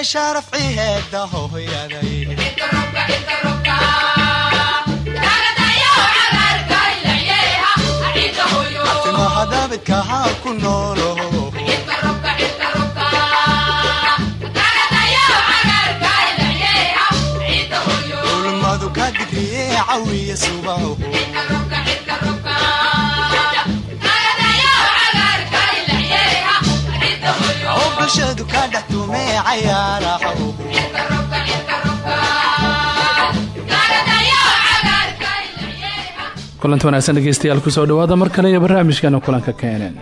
iyo sharaf ciheeda hooyaday ha ku noolo. Ulmadu ka digriye cawiya subaho bulshadu ka dhex tumee cayaaraha. Kulanti wanaagsan dhegeystayaal ku soo dhawaada mar kale iyo barnaamijkeena kulanka keeneen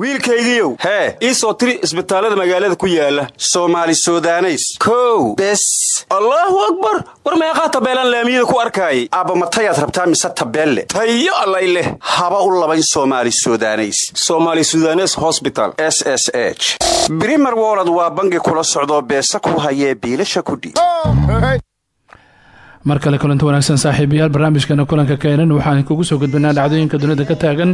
wiilkaygiiow hee ii soo tiri isbitaallada magaalada ku yaalla soomaali sudaneys. Kow bes allaahu akbar war meeqaa tabeelaan laamiyada ku arkaayay. Aabba matayaad rabtaa mise tabeelle? Tayo allay leh haba u labayn soomaali sudaneys. Somaali sudanes hosbital s s h. Brimer wolod waa bangi kula socdoo beesa ku hayee biilasha kudhiib mar kale kulanti wanaagsan saaxiibayaal barnaamijkeena kulanka keenan waxaan kugu soo gudbinaa dhacdooyinka dunida ka taagan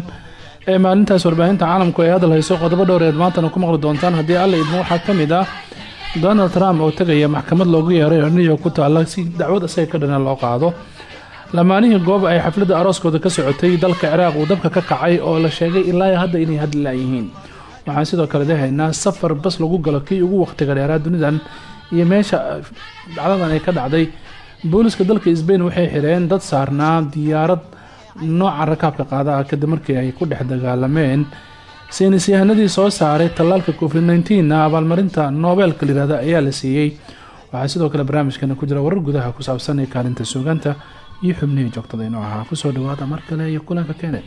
ee maalintaas warbaahinta caalamku ay hadal hayso qodobo dhowreed maantana ku maqli doontaan. Haddii alla idmo waxaa ka mid ah donald trump oo tegaya maxkamad loogu yeeray oo new york ku taalla si dacwad isaga ka dhana loo qaado. Lamaanihii goob ay xafladda arooskooda ka socotay dalka ciraaq uu dabka ka kacay oo la sheegay ilaa hadda inay hadli laayihiin waxaan sidoo kale lehaynaa safar bas lagu galo kii ugu wakhtiga dheeraa dunidan iyo meesha dhacdadan ay ka dhacday. Booliska dalka sbain waxay xireen dad saarnaa diyaarad nooca rakaabka qaada ah kadib markii ay ku dhex dagaalameen saynis yahanadii soo saaray tallaalka covid nneteen abaalmarinta noobeelka layihahda ayaa la siiyey. Waxaa sidoo kale barnaamijkana ku jira warar gudaha ku saabsan ee kaalinta suugaanta. Iyo xubnihii joogtada inuu ahaa. Kusoo dhawaada mar kale iyo kulanka keene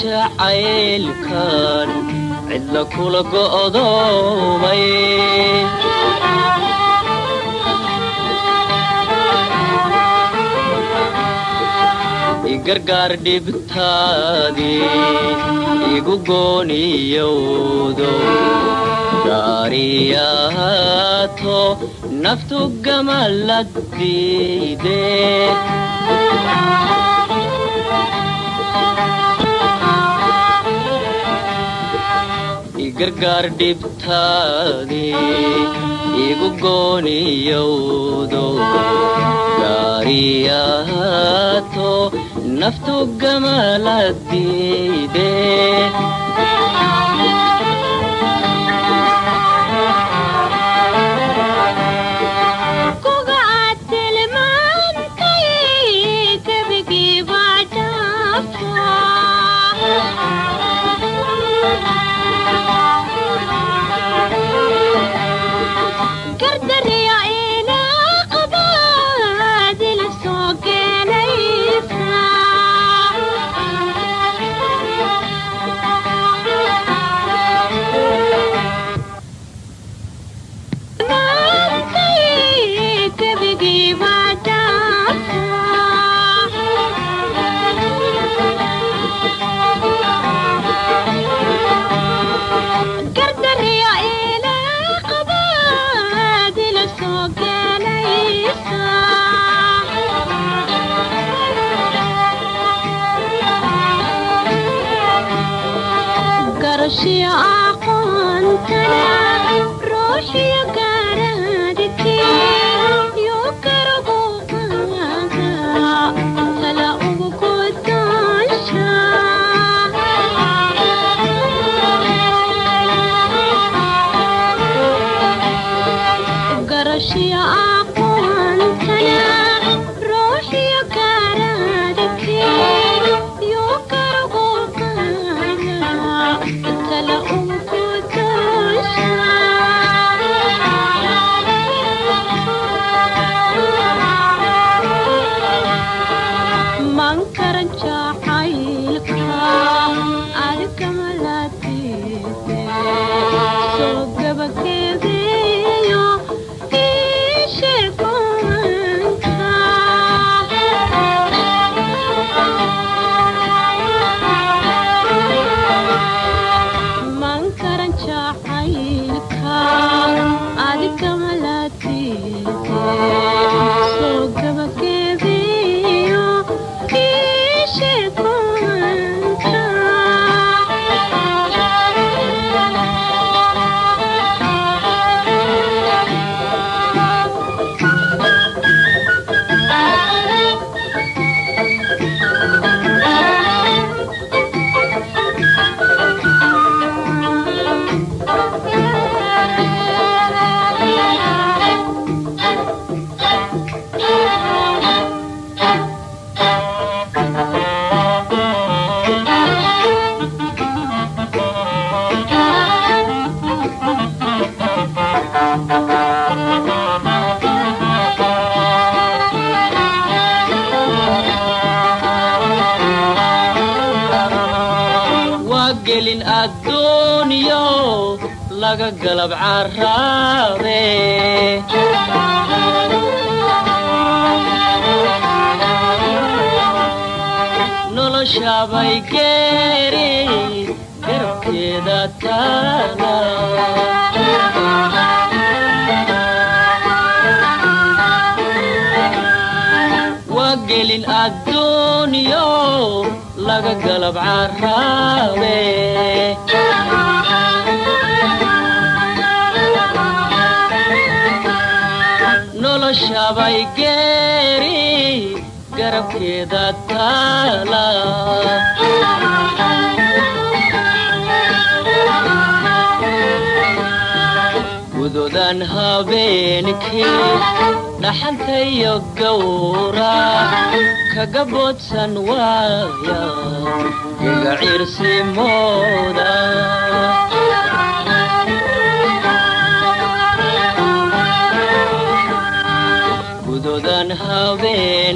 jacaylkan cidla kula go'doomay igargaar dhibtaadii igu gooniyowdo gaariyaato naftu gama igargaar dhibtaadii igu gooniyowdo gaariyaato naftu gamaladiide gelin galab caraabe noloshaabay geeri garabkeeda taana waa gelin adduunyo laga galab caraabe noloshabay geeri garabkeeda taala gududan habeenkii dhaxantayo gowra kaga boodsan waaya iga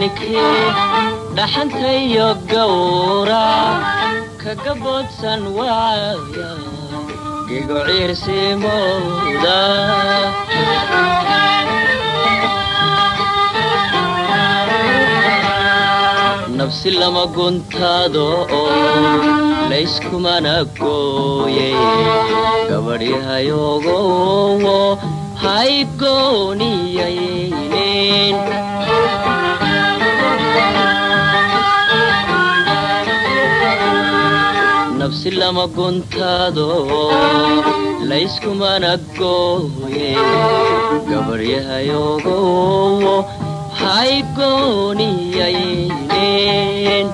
habeenkii dhaxantayo gowra kaga boodsan waaya nafsi lama guntaado oo layskumana gooye gabadhyahayoogowo hay nafsi lama guntaado layskumana gooye gabaryahayogowo hay gooniyayneen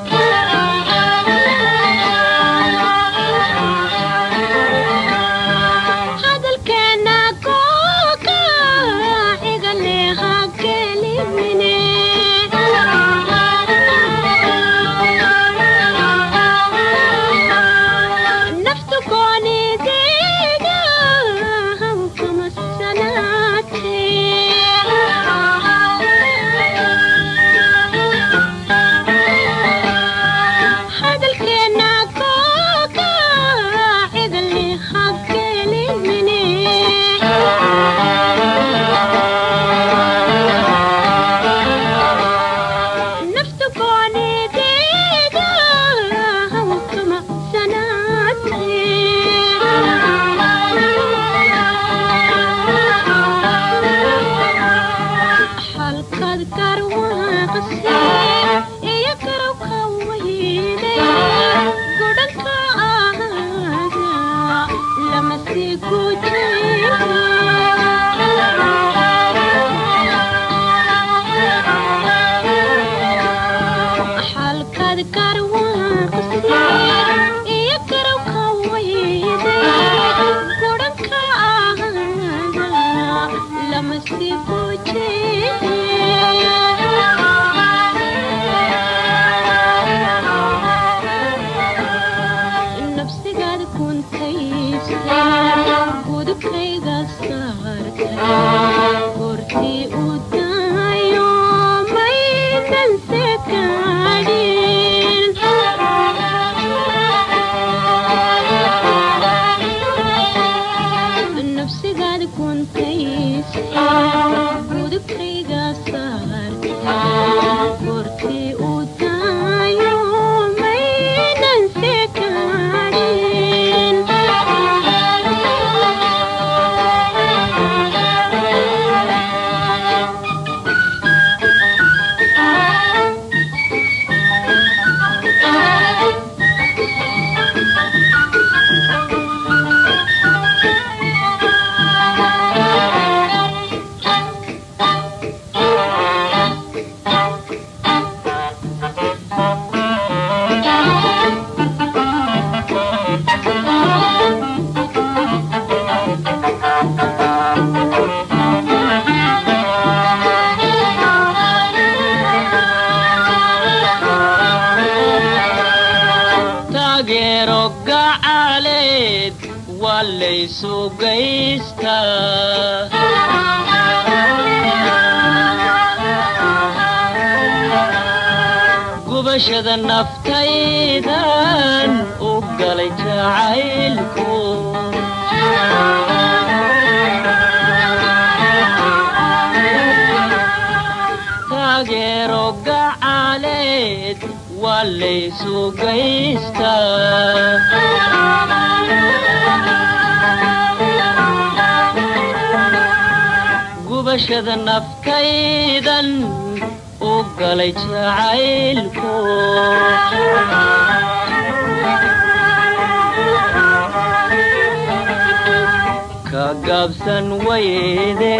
ka gaabsan wayde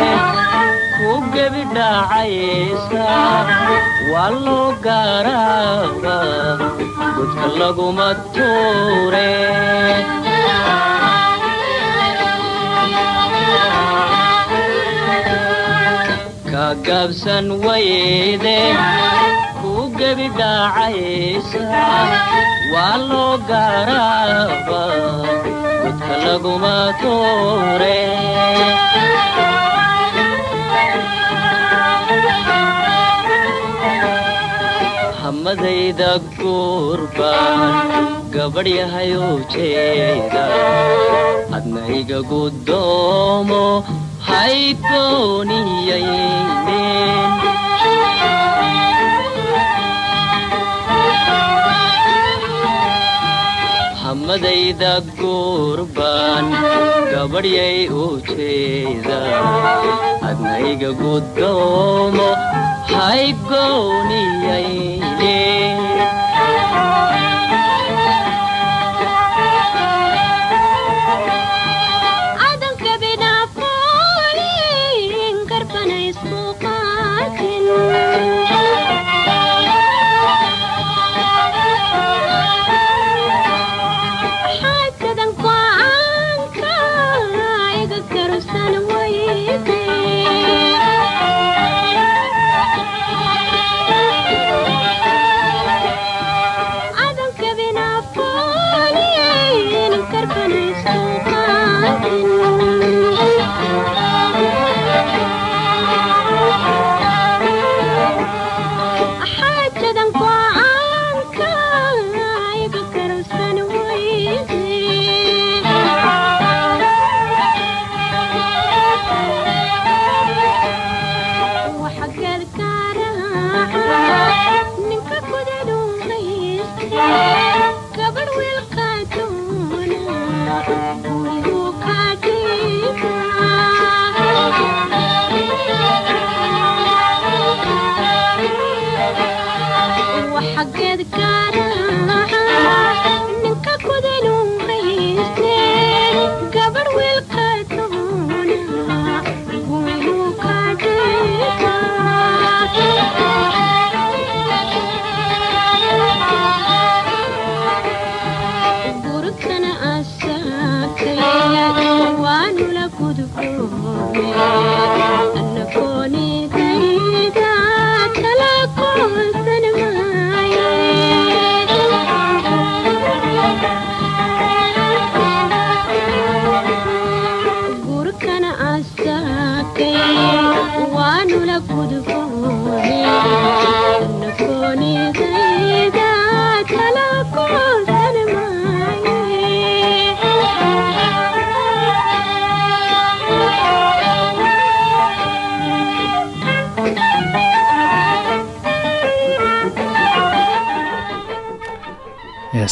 ku gebi dhacaysa waa loo gaaraaba godka laguma tuure. Ka gaabsan wayde ku gebi dhacaysa waa loo gaaraaba godka hamadayda guurbaan gabadh jeeda adnayga guddoomo hay gooniyaynen hamadayda guurbaan gabadhyay u jeeda adnayga guddoomo hay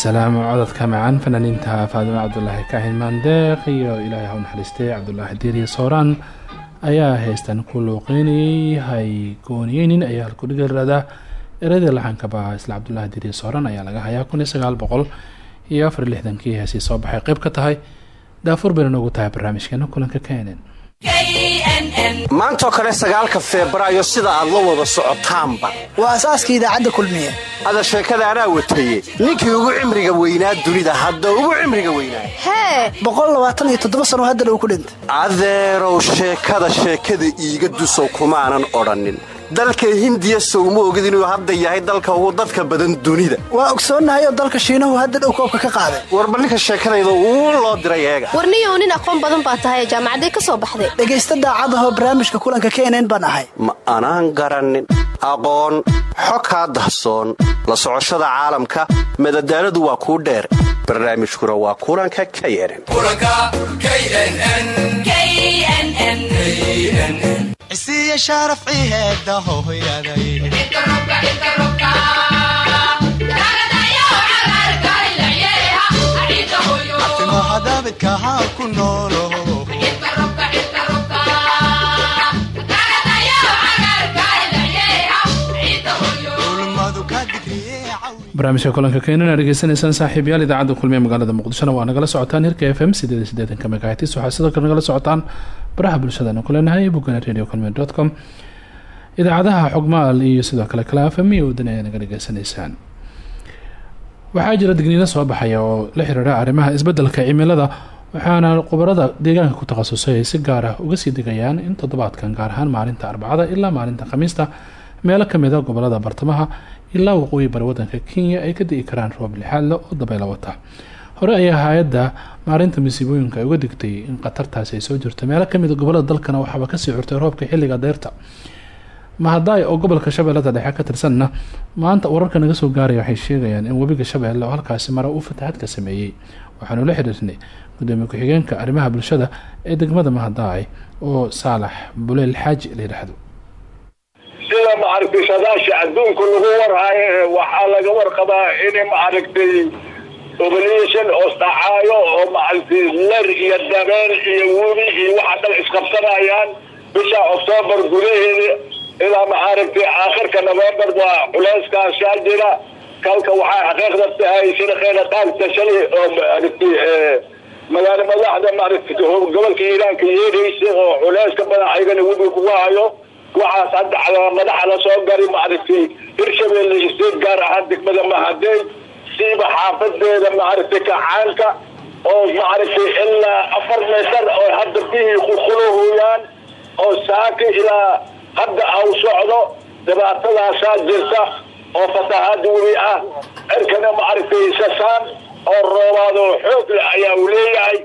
ya salaam codadka macaan fanaaniinta faadimo cabdulaahi kaahin maandeeq iyo ilaahay ha u naxariistay cabdulaahi diiriya sooraan ayaa heystan ku luuqeynayay hay gooniyeynin ayaa halkudhiga radaa eradii laxankaba isla cabdulaahi diiriya sooraan ayaa laga hayaa kun iyo sagaal boqol iyo afar lixdankii heesii soo baxay qeyb ka tahay daafur bayna noogu tahay barnaamijkeena kulanka kenen maantoo kale sagaalka febraayo sida aad la wada socotaanba. Waa asaaska idaacadda kulmiye. Ada sheekada anaa wataye. Ninkii ugu cimriga weynaa dunida hadda ugu cimriga weynaa. Hee! Boqolaaaaaniyo sano haddana uu ku dhintay. Adeerow sheekada sheekada iiga dusow kumaanan odhannin dalka hindiya sowma ogid inuu hadda yahay dalka ugu dadka badan dunida. Waa ogsoonnahay oo dalka shiinahu hadda dhow koobka ka qaaday. Warba ninka sheekadayda uu loo diray eega? Warniyow nin aqoon badan baa tahay jaamacaday ka soo baxday. Dhegaysta daacadahoo barnaamijka kulanka kenen baan ahay. Ma anaan garannin aqoon xo kaa dahsoon la socoshada caalamka madadaaladu waa kuu dheer. Barnaamijkuna waa kulanka k cisiiya sharaf ciheeda hooyaday timaha daabidka haa ku noolo barnaamijka kulanka keenana dhegeysanaysaan saaxiibayaal idaacadda kulmiye magaalada muqdishona waa nagala socotaan hirka f m sideedeedeetanka megahatis waxaa sidoo kale nagala socotaan baraha bulshadana ku leenahay com. Idaacadaha xogmaal iyo sidoo kale kala f m iyo wadan naga dhegeysanaysaan waxaa jira digniino soo baxaya oo la xiriira arrimaha isbeddelka cimilada waxaana khubarada deegaanka ku takhasusay ay si gaar ah uga sii digayaan in toddobaadkan gaar ahaan maalinta arbacada ilaa maalinta khamiista. Meelo ka mid a gobollada bartamaha ilaa waqooyi bari wadanka kenya ay ka digi karaan roob lixaadle oo dabayla wata. Hore ayaa hay'adda maarinta masiibooyinka ay uga digtay in khatartaasi ay soo jirto. Meelo ka mid a gobollada dalkana waxaaba ka sii curtay roobka xilliga deyrta mahadaay oo gobolka shabeellada dhexe ka tirsanna maanta wararka naga soo gaaraya waxay sheegayaan in webiga shabeelle oo halkaasi mara uu fatahaad ka sameeyey. Waxaanu la xiriirnay gudoomiye ku-xigeenka arrimaha bulshada ee degmada mahadaay oo saalax buleel xaaji la yidhaahdo sida maaragtay sadaasha adduunka lagu warhayo ee waxaa laga warqabaa in maaragtay oblation oo dhacaayo oo maaragtay ler iyo dabeel iyo webi iyo waxa dhan isqabsanayaan bisha octoobar gudaheeda ilaa maaragtay aakhirka november waa culeyskaasaa jira kalka waxay xaqiiqda tahay sida kheyra qaadka shalay oo maaragtay magaalo madaxda maaragtay gobolka iiraanka yeedhaysa oo culeyska badan ayagana webiga kuga hayo waxaas hadda madaxa la soo gari maaragtay hirshabelle state gaar ahaan degmada mahadey siiba xaafadeeda maaragtay kacaanka oo maaragtay ilaa afar meetar oo hadda bihii kukhuluhuyaan oo saaki ilaa hadda au socdo dhibaatadaasaa jirta oo fatahaad webi ah. Cirkana maaragtay sasaan oo roobaad oo xoog leh ayaa uu leeyahay.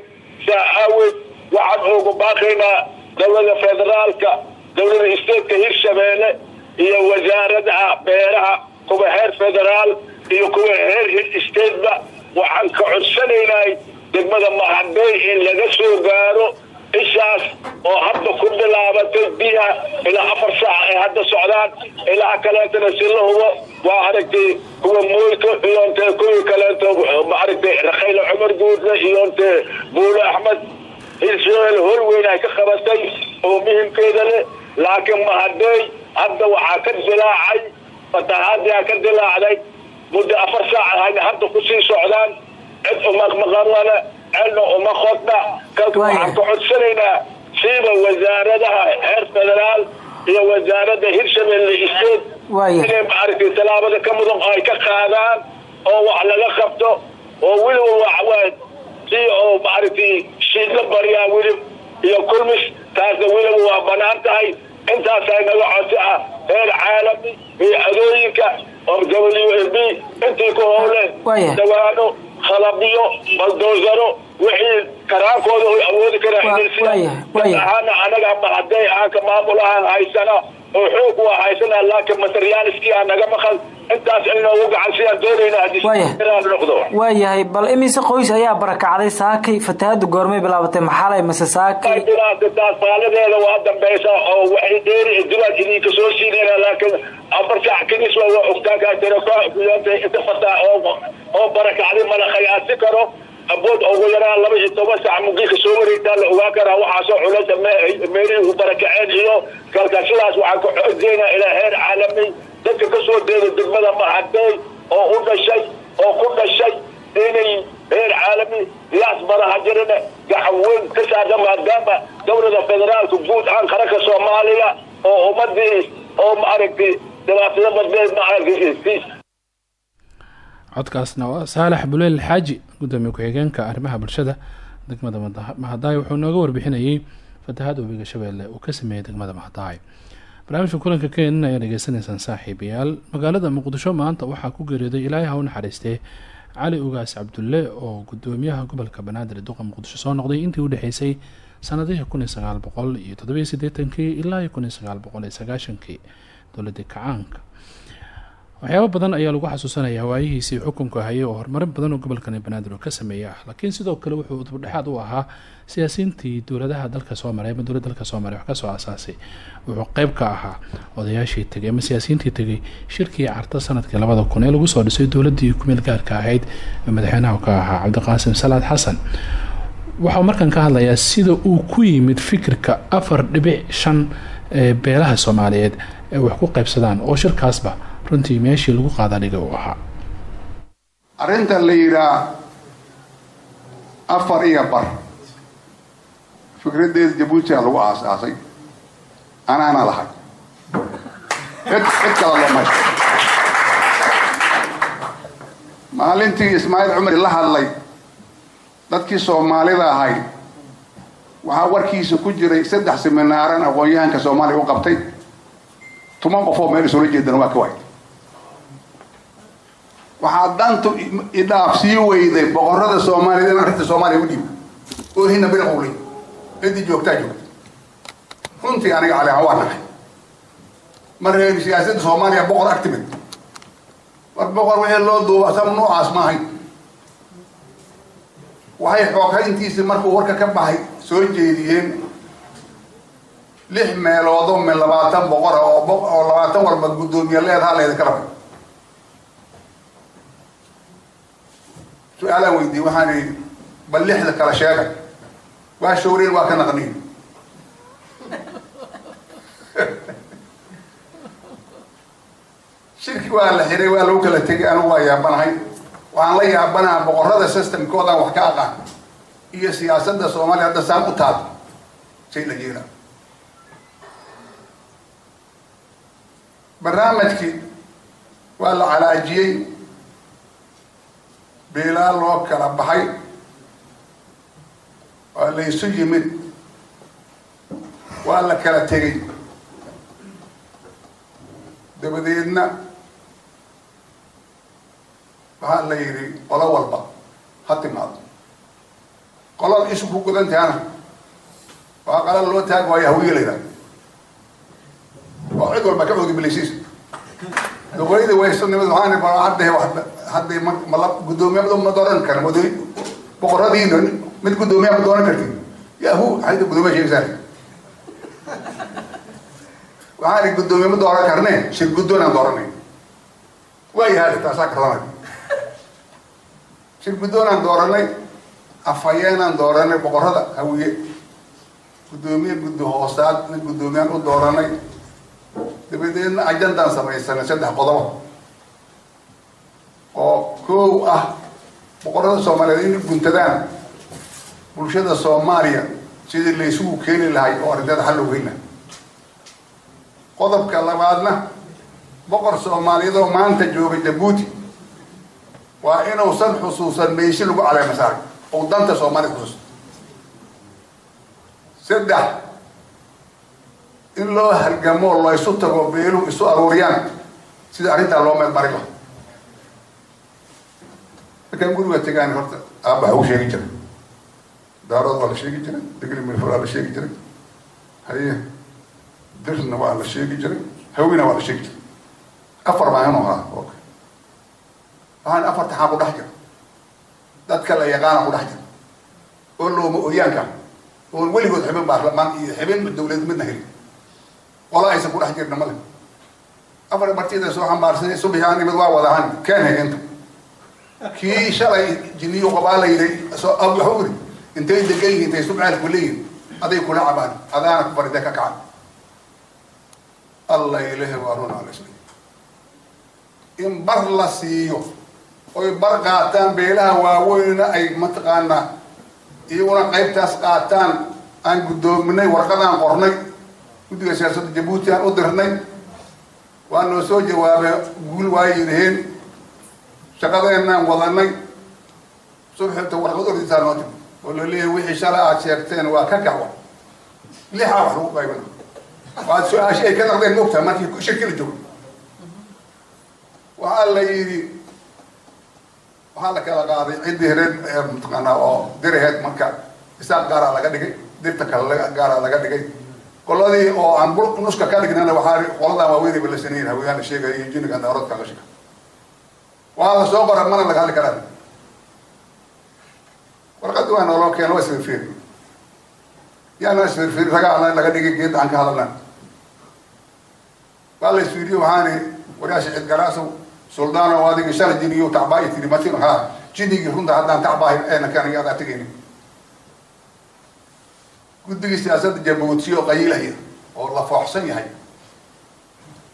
Saa aaweed waxaan ugu baaqaynaa dowladda federaalka dowladda stateka hirshabeelle iyo wasaaradaha beeraha kuwa heer federaal iyo kuwa heer stateba waxaan ka codsanaynay degmada mahadey in laga soo gaaro ishaas oo hadda ku bilaabatay biyaha ilaa afar saac ay hadda socdaan. Ilaa kaleetana si la hubo waa aragtay kuwa mooyka iyontee kuwii kaleeto maaragtay rakhayla cumar guudle iyo nte buule axmed hirshabelle hol weyn ay ka qabatay oo muhimkeeda leh laakiin mahadey hadda waxaa ka dilaacay fatahaadii ka dilaacday muddo afar saac hayna hadda ku sii socdaan cid umaqmaqanale celna uma qodna. Kalka waxaan ka codsanaynaa siiba wasaaradaha heer federaal iyo wasaaradda hirshabelle state inay maaragtay tallaabada ka mudan ay ka qaadaan oo wax laga qabto oo weliba waxawaa si oo maaragtay shiidla baryaa welib iyo kulmis taasna weliba waa bannaan tahay intaasay naga codsi ah heer caalami iyo adooyinka oo w b intii ku howleen dawaano khalabyo baldoosaro wixii karaankooda ay awoodi karaan ahaana anaga ma haday aanka maamul ahaan haysana oo xoog waa haysana laakiin materiaaliskii aa naga maqan intaas inoogu gacansiyaan doonayna haddii noqdo. Waayahay bal imise qoys ayaa barakacday saakay fatahaada goormay bilaabatay maxalay mase saakay? Taas faaladeeda waa dambaysa oo waxay dheeri dulaan idinka soo siinayna laakiin afar saac kadis waa ogtaankaa jira inta fataa oo barakacday mala khayaasi karo abood ugu yaraan laba iyo toban saac mugii ka soo wareegtaa la ogaan karaa waxaasoo culasa meelihii u barakaceen iyo kalka sidaas waxaan ka codeynaa ilaa heer caalami dadka ka soo deeda degmada mahadey oo u dhashay oo ku dhashay inay heer caalami yaas baraha jirana gacan weyn ka saada maadaama dowladda federaalka guud ahaan qaranka soomaaliya oo ummadii oo maaragtay dhibaatada badneed maaragtay codkaasna waa saalax buleel xaaji gudoomiye ku-xigeenka arrimaha bulshada. Degmada mahadaay wuxuu nooga warbixinayay fatahaad webiga shabeelle uu ka sameeyey degmada mahadaay. Barnaamijka kulanka keenan ayaa dhegeysanaysaan saaxiibayaal magaalada muqdisho maanta waxaa ku geeriyooday ilaahay ha u naxariistee cali ugaas cabdulle oo gudoomiyaha gobolka banaadir duqa muqdisho soo noqday intii u dhexeysay sanadihii kun iyo sagaal boqol iyo toddobiyo sideetankii ilaa iyo kun iyo sagaal waxyaabo badan ayaa lagu xasuusanaya hawaayihiisii xukunka hayay oo horumarin badan oo gobolkani banaadir ka sameeya. Ah laakiin sidoo kale wuxuu dubdhexaad u ahaa siyaasiyiintii dowladaha dalka soo maray ama dowlad dalka soo maray wax ka soo asaasay wuxuu qeyb ka ahaa odayaashii tegay ama siyaasiyiintii tegay shirkii carta sannadkii labada kun ee lagu soo dhisay dowladii kumeel gaarka ahayd madaxweynaha ka ahaa cabdiqaasim salaad xasan. Waxau markan ka hadlayaa sida uu ku yimid fikirka afar dhibic shan ee beelaha soomaaliyeed ee wax ku qaybsadaan oo shirkaasba runtii meeshii lagu qaadadhiga uu ahaa. Arrinta la yidhaa afar iyo bar. Fikradeeda jabuutiga lagu aas-aasay. Anaana lahay cid kala lomay maalintii ismaaciil cumar la hadlay dadkii soomaalida ahay waxaa warkiisa ku jiray saddex seminaaran aqoon-yahanka soomaaliya u qabtay. Tuman qofoo meel isula jeedana waa ka waay waxaa dantu idhaaf sii weyday boqorada soomaaliyed in arrinta soomaaliya u dhiibo oo hina bil qowlay ciddii joogtaa joogta runtii aniga cali waa nahay. Ma siyaasadda soomaaliya boqor ag timid. War boqor wixii loo duuba sam noocaas ma ahayn. Waxay xoogayntiisii markuu warka ka baxay soo jeediyeen lix meeloodoo min labaatan boqora oo labaatan walba guddoomiye leedaha laydinka rabay su'aalaan weydiiyey waxaan idhi bal lixda kala sheega waa shawreen waa ka naqniin. Shirki waa la xiray waa lagu kala tegay anigu waa yaabanahay. Waxaan la yaabanaha boqorada systemkoodaan wax ka aqaan. Iyo siyaasadda soomaaliya hadda saan u taal shay la jeeda barnaamijkii waa la calaajiyey beelaa loo kala baxay waa la isu yimid. Waa la kala tegay dabadeedna waxaa la yidhi qolo walba ha timaado. Qolada ishu ku gudan tahana waa qala loo taag waayo hawiye la yidhahda oo cid walba ka coogi bilaysiis doqoyada waysanimad waxaan hadda hadday mala guddoomiye ma dooran karin wadoy boqoradiina mid guddoomiya ma dooran kartin yahu hayda guddoomiya sheegaysaa waxaan guddoomiye ma dooran karne shir guddoon aan dooranay waa yahay taasaa karlamay shir guddoonaan dooranay afhayeenaan dooranay boqorada hawiye guddoomiye guddi hoosaad nin guddoomiyaan u dooranay dabadeedna ajandaan samaysanay saddex qodobo oo koow ah boqorada soomaaliyeed inay guntadaan bulshada soomaaliya sidii laysugu keeni lahay oo arrinteeda xal lahay qodobka labaadna boqor soomaaliyeed oo maanta jooga jabuuti waa inuusan xusuusan meeshi lagu caleema saaray oo danta soomaaliyad xusuusta saddex in loo halgamo laysu tago beeluhu isu aruuriyaan. Sida arrintaa loo meel mari laha markaan guriga tegaan horta aabba hagu sheegi jiray. Daarood waa la sheegi jiray digri milfur waa la sheegi jiray. Haye dirna waa la sheegi jiray. Hawina waa la sheegi jiray. Afar baa inuu ahaa ok waxaan afarta xaa ku dhex jira. Dadka la yaqaana ku dhex jira. Oo looma ooyaanka oon weligood xibin baarlamaan iyo xibin dawlad midna helin qola aysan ku dhex jirna male afar martida soo xambaarsanay subaxi aan waa wadahan keenhay inta. Kii shalay jiniyo qabaa la yidhi soo ab waxa uri intay degan yihiin intay subcaal leeyihiin aday kula cabaan adaana ku faride ka kacan alla ilahi waa run ala isla in bar la siiyo oy bar qaataan beelaha waaweynna ay mataqaanaa iyaguna qaybtaas qaataan aan guddoominay warqadaan qornay guddiga siyaasadda jabuuti aan u dirnay waa noo soo jawaabay guul waa yidhaheen. Shaqadeenaan wadanay subxinta warqad ordisaa noo timi oo la leeyahay wixii shalay aad sheegteen waa ka kawa lixaa wax lagu qaybina waad su'aasha ay ka naqdeen mogtaha markii shirkila joogo. Waxaa la yidhi waxaa la kala qaaday ciddii reer mataqaanaa oo diraheed marka isaaq gaaraa laga dhigay dirta kale gaaraa laga dhigay qoladii oo aan nuska ka dhignana waxaa qoladan waaweynayba la saneyn hawiyaan la sheegaya iyo jiniga daaroodka la sheega waa la soo qora mana laga hadli karaa warqadii waa nooloo keeno waa isfirfiiri yaana isfirfiiri ragaa laga dhigay geed aan ka hadalna waa la isfiiriyo waxaani waryaasha cid garaasow suldaano adigi shalay tacbaa tiri matin haa jinigii runta haddaan tacbaahay eena kaniga adaa tegayni guddigii siyaasadda jabuuti oo qayiilaya oo la fooxsan yahay.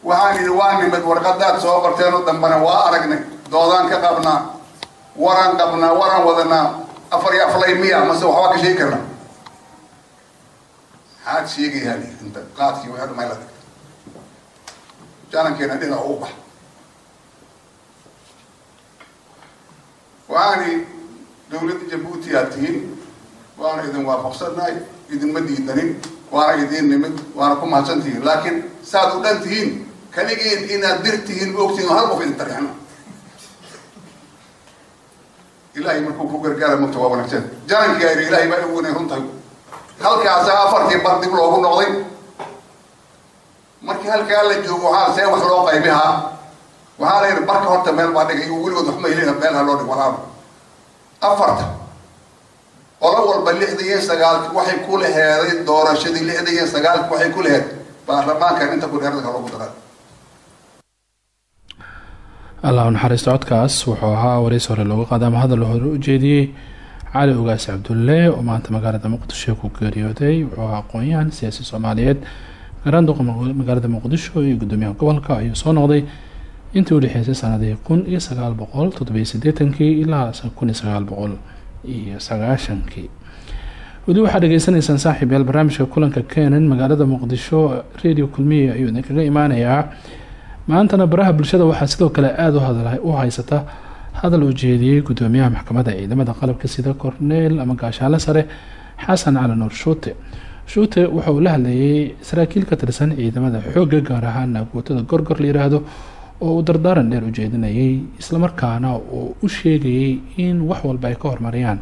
Waxaan idhi waa nimid warqadaad soo qorteen u dambana waa aragnay doodaan ka qabnaa waraan qabnaa waraan wadanaa afar iyo aflay miya mase waxbaa ka sheegi karna maxaad sheegayaa inta qaadkii wixii dhamay la dhigtay jalankeena dhinac ugu bax. Waxaani dawladda jabuuti aad tihiin waana idin waafaqsannahay idinma diidanin waana idiin nimid waana ku mahadsan tihiin laakiin saad u dhan tihiin kaligiin inaad dir tihiin oo hal qof idin tarixna ilaahay markuu ku gargaara mogta waa wanaagsan janankii ayri ilaahay baa igu wanay runtahay halkaasaa afartii bar dib loogu noqday markii halkaa la joogo waxaa see wax loo qaybihaa waxaa la yidhi barka horta meel baa dhigay weligood waxma helina meel ha loo dhig walaaba afarta qolo walba lixdan iyo sagaalki waxay ku laheeday doorashadii lixdan iyo sagaalki waxay ku laheed baarlamaankan inta ku dheerada loogu daray allah naxariisto codkaas wuxuu ahaa wariis hore looga qaaday ama hadal hore u jeediyey cali ogaas cabdulle oo maanta magaalada muqdisho ku geeriyooday. Wuxuu ahaa aqoon-yahan siyaasi soomaaliyeed garaan duqa magaalada muqdisho iyo gudoomiyaha gobolka ayuu soo noqday. Intii u dhexeysay sanadii kun iyo sagaal boqol toddobiyo sideetankii ilaa kun iyo sagaal boqol iyo sagaashankii. Weli waxaa dhageysanaysaan saaxiib yaal barnaamijka kulanka keenan magaalada muqdisho radio kulmiye ayuu idinkaga imaanayaa. Maantana baraha bulshada waxaa sidoo kale aada u haysata hadal uu jeediyey gudoomiyaha maxkamadda ciidamada qalabka sida korneel ama gaashaale sare xasan cali nuur shuute. Shuute waxa uu la hadlayay saraakiil ka tirsan ciidamada xoogga gaar ahaan guutada gorgor la yiraahdo oo uu dardaaran dheer u jeedinayay islamarkaana uu u sheegayay in wax walba ay ka horumariyaan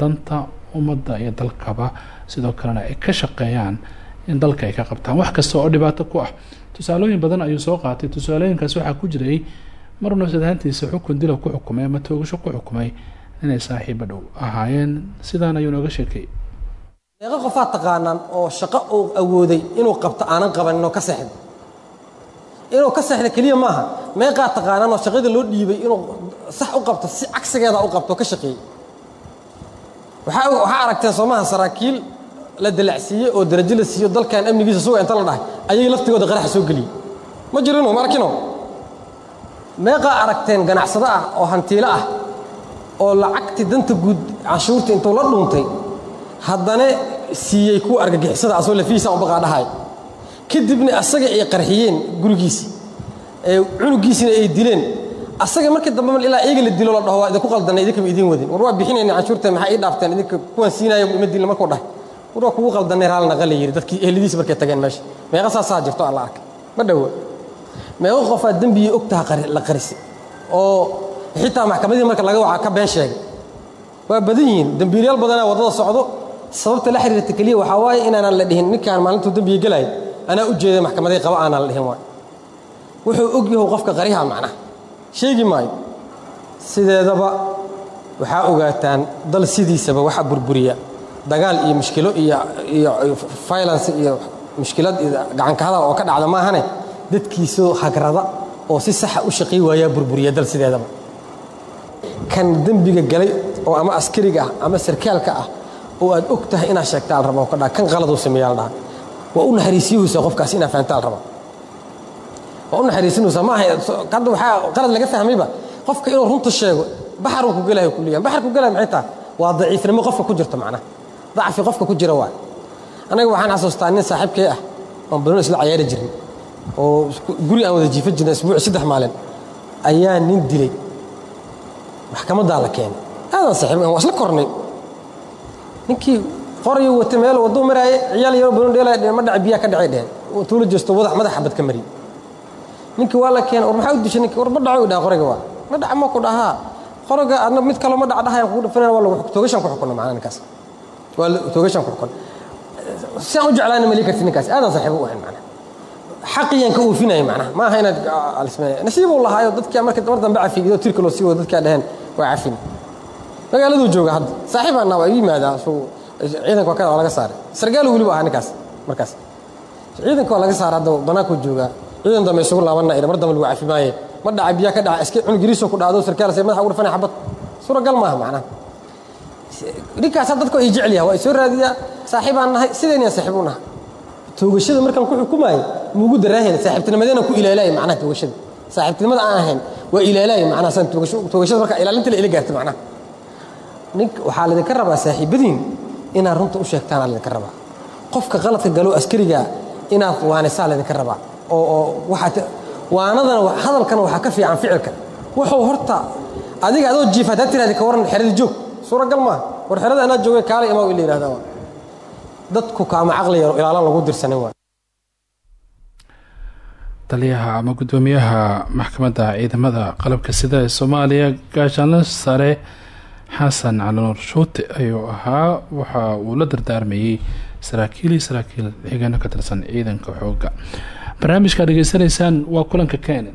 danta ummadda iyo dalkaba. Sidoo kalena ay ka shaqeeyaan in dalka ay ka qabtaan. Wax kasta oo dhibaato ku ah. Tusaalooyin badan ayuu soo qaatay. Tusaalooyinkaas waxaa ku jiray mar nafsad ahaantiisa xukun dila ku xukumay ama toogasho ku xukumay inay saaxiibo dhow ahaayeen. Sidaan ayuu nooga sheekay. Deeqo qofaad taqaanaan oo shaqo uu awooday inuu qabto aanan qaban inuu ka seexdo inuu ka seexda keliya maaha. Meeqaa taqaanaan oo shaqada loo dhiibay inuu sax u qabta si cagsigeeda u qabto ka shaqeeyey waxaa aragteen soomaha saraakiil la dalacsiiyey oo darajo la siiyo dalkan amnigiisa suga inta la dhahay ayay laftigooda qaraxa soo geliyey ma jirino ma arkino meeqaa aragteen ganacsado ah oo hantiilo ah oo lacagtii danta guud canshuurta intuu la dhuuntay haddana siiyey kuwa argagixisada asoo lafihiisa u baqaa dhahay kadibna asaga ay qarxiyeen gurigiisii ee cunugiisina ay dileen. Asaga markii dambe mar ilaa iyaga la dilo la dhaho waa idinku qaldanay idinkama idiin wadin. War waa bixinayna canshuurta maxaa ii dhaafteen? Idinka kuwan siinaya ima dilna markuu dhahay. War waa kugu qaldanay raal naqa la yidhi. Dadkii ehladiisa markay tageen meesha. Meeqa saasaa jirto alla arkay. Ma dhowa meeqa qofaa dembigii ogtaha la qarisay. Oo xitaa maxkamadihii marka laga waca ka been sheegay. Waa badan yihiin. Dembiilayaal badanaa waddada socdo. Sababta la xiriirta keliya waxaa waaye inaanan la dhihin. Ninkaan maalintuu dembiga gelaya anaa u jeeday maxkamaday qaba aanan la dhihin wuxuu og yahow qofka qariha macnaha sheegi maayo. Sideedaba waxaa ogaataan dal sidiisaba waxa burburiya. Dagaal iyo mushkilo iyo violence iyo mushkilad iyo gacanka hadal oo ka dhacda maahane. Dadkiisoo hagrada oo si saxa u shaqay waayaa burburiya dal sideedaba. Kan dembiga galay oo ama askariga ah ama sarkaalka ah oo aad og tahay inaad sheegtaa la raba oo ka dhaa kan qaladuu sameeyaa la dhaha waa u naxariisiyuhusa qofkaas inaad fahantaa la raba waa u naxariisinaysaa maaha hadda waxaa qalad laga fahmayba qofka inuu runta sheego baxaruu ku gelayo kuliyan baxar ku gelaya maxay tahay? Waa daciifnimo qofka ku jirto macnaha. Dacfi qofka ku jira waay. Anaga waxaan xasuustaa nin saaxiibkay ah oon badano isla cayaari jirin oo guri aan wada jiifa jirnay isbuuc saddex maalin ayaa nin dilay. Maxkamaddaa la keenay. Aadan saaxiib waa isla kornay. Ninkii qorayo wata meel waduu maraaye ciyaal yaro badan dheelaya ma dhaca biyaa ka dhacay dheheen oo tuulo jeesto wadax madax xabad ka mariyey ninkii waa la keenay war maxaa u dishay ninki? War ma dhaco dhaha qorayga waa? Ma dhaca ma ku dhahaa. Qorayga adna mid kaloo ma dhaca dhahayaan kugu dhafanaya waa lagu toogashan ku xukunna macnaha ninkaas. Waa toogashan ku xukun si aan u jeclaana mali karti ninkaas. Aadan saaxiib u ahayn macnaha. Xaqiyaan ka oofinaya macnaha. Ma inaad ah, alismeeya nasiibuu lahaayo dadkii marka mar dambe cafigido tirka loo sii dadkaa dhaheen waa cafin magaaladuu jooga hadda saaxiibaa naa waa ii yimaadaa suu ciidanka waa kada waa laga saaray. Sargaal weliba ahaa ninkaas markaas. Ciidanka waa laga saaray hadda bannaankuu joogaa ciidan dambe isugu laabanna mar dambe lagu cafi maaye ma dhaca biyaa ka dhaca iska cunug yariisoo ku dhacdo sarkaal say madaxa ugu dhafanaya xabad. Suuragal maaha macnaha. Ninkaasa dadku ay jecel yahay waa isoo raadiyaa saaxiibaan nahay sideenyaa saaxiib u nahay. Toogashada markaan ku xukumayo muugu daraahayn saaxiibtinimadeena ku ilaalaya macnaha toogashada. Saaxiibtinimada aan ahayn waa ilaalaya macnaha toogasho toogashada marka ilaalinta la ila gaarta macnaha. Nink waxaa laydinka rabaa saaxiibadiin inaad runta u sheegtaanaa laydinka rabaa. Qofka qaladka galo askariga inaad waanisaa laydinka rabaa. Waanadana wa- hadalkana waxaa ka fiican ficilka. Wuxuu horta adiga adoo jiifaad ha tiraadi ka waran xerada joog. Suuragal maaha war xerada anaa joogay kaalay imaa ila yidhahdaa waa. dadku kaama caqli yaro ilaalan lagu dirsanin waa. Taliyaha ama gudoomiyaha maxkamadda ciidamada qalabka sida ee soomaaliya gaashaanle sare xasan calinuur shuute ayuu ahaa waxa uu la dardaarmayey saraakiil saraakiil xigano ka tirsan ciidanka xooga barnaamijka dhegeysanaysaan waa kulanka kenen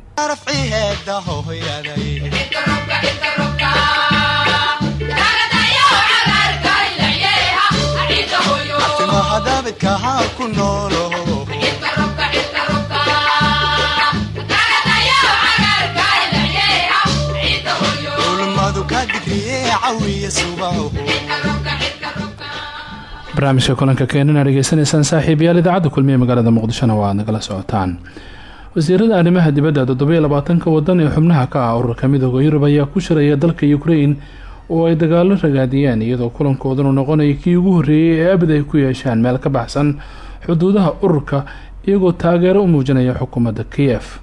ku barnaamijka kulanka keenana dhegeysanaysaan saaxiibayaal idaacadda kulmiye magaalada muqdishona waa nagala socotaan wasiirada arrimaha dibadda toddobiyo labaatanka wadan ee xubnaha ka ah ururka midooda yurub ayaa ku shiraya dalka ukrain oo ay dagaalo ragaadiyeen iyadoo kulankoodanu noqonaya kii ugu horreeyey ee abid ay ku yeeshaan meel ka baxsan xuduudaha ururka iyagoo taageero u muujinaya xukuumadda kiyef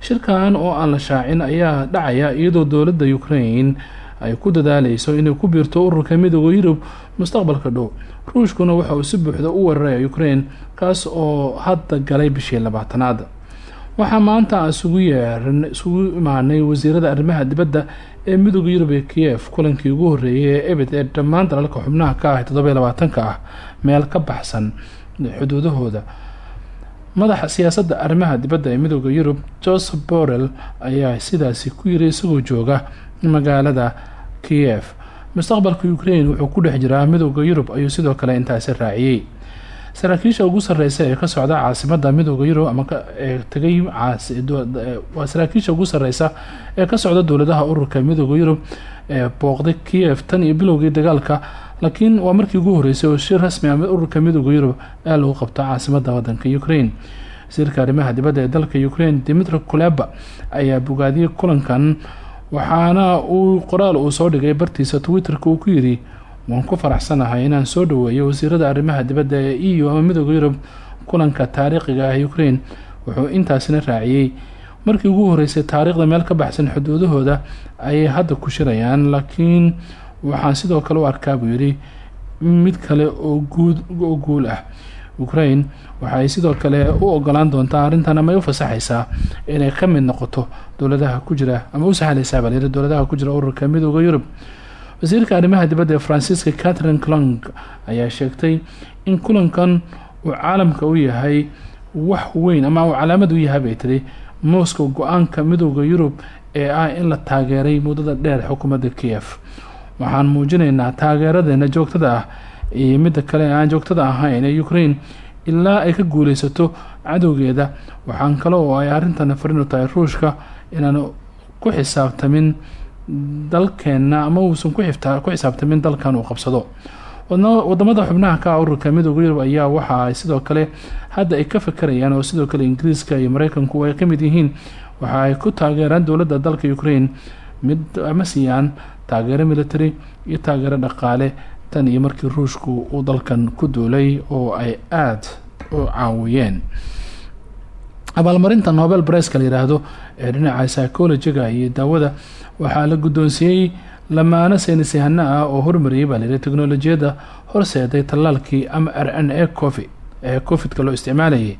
shirkan oo aan la shaacin ayaa dhacaya iyadoo dowladda ukrain ay ku dadaaleyso inay ku biirto ururka midooda yurub mustaqbalka dhow. Ruushkuna waxa uu si buuxda u weeraraya ukrain kaas oo hadda galay bishii labaatanaad. Waxaa maanta isugu yeeran isugu imaanay wasiirada arrimaha dibadda ee midooda yurub ee kiev. Kulankii ugu horreeyay ee ebed ee dhammaan dalalka xubnaha ka ah toddobiyo labaatanka ah meel ka baxsan xuduudahooda. Madaxa siyaasadda arrimaha dibadda ee midooda yurub joseph borrell ayaa sidaasi ku yiri isagoo jooga magaalada kiev. Mustaqbalka ukrain wuxuu ku dhex jiraa midooda yurub ayuu sidoo kale intaasi raaciyey. Saraakiisha ugu sareysa ee ka socda caasimada midooda yurub ama ee tagay waa saraakiisha ugu sareysa ee ka socda dowladaha ururka midooda yurub ee booqday kiev tan iyo bilowgii dagaalka. Laakiin waa markii ugu horeysay oo shir rasmi ah ururka midooda yurub ee lagu qabto caasimada wadanka ukraine. Wasiirka arrimaha dibadda ee dalka ukraine dimitri kuleba ayaa bogaadiyey kulankan waxaana uu qoraal uu soo dhigay bartiisa twitterka uu ku yidhi waan ku faraxsanahay inaan soo dhaweeyo wasiirada arrimaha dibadda ee e u ama midooda yurub kulanka taariikhiga ah ukraine wuxuu intaasina raaciyey. Markii ugu horeysay taariikhda meel ka baxsan xuduudahooda ayay hadda ku shirayaan laakiin waxaan sidoo kale u arkaa buu yidhi mid kale oo guud oo guul ah ukraine waxaay sidoo kale u ogolaan doontaa arrintan ama ay u fasaxaysaa inay ka mid noqoto dowladaha ku jira ama u sahlaysaa balyiri dowladaha ku jira ururka midooda yurub. Wasiirka arrimaha dibadda ee francisca catherine clong ayaa sheegtay in kulankan uu caalamka u yahay wax weyn ama uu calaamad u yahay bay tiri moscow go'aanka midooda yurub ee ah in la taageeray muddada dheer xukuumadda kiev. Waxaan muujinaynaa taageeradeena joogtada ah iyo midda kale aan joogtada ahayn ee ukraine ilaa ay ka guuleysato cadowgeeda. Waxaan kale oo ay arrintan farinu tahay ruushka inaan ku xisaabtamin dalkeena ama uusan ku xisaabtamin dalkan uu qabsado. Wadamada xubnaha ka ururka midooda yurub ayaa waxa ay sidoo kale hadda ay ka fakarayaan oo sidoo kale ingiriiska iyo mareykanku ay ka mid yihiin. Waxa ay ku taageeraan dowladda dalka ukraine mid ama siiyaan taageero military iyo taageero dhaqaale tan iyo markii ruushku uu dalkan ku duulay oo ay aada u caawiyeen. Abaalmarinta nobel briska la yiraahdo ee dhinaca psychologiga iyo daawada waxaa la guddoonsiiyey lamaano saynisyahanno ah oo hormariyay baa layidhi teknolojiyadda horseeday tallaalkii ama r n a covi ee covidka loo isticmaalayay.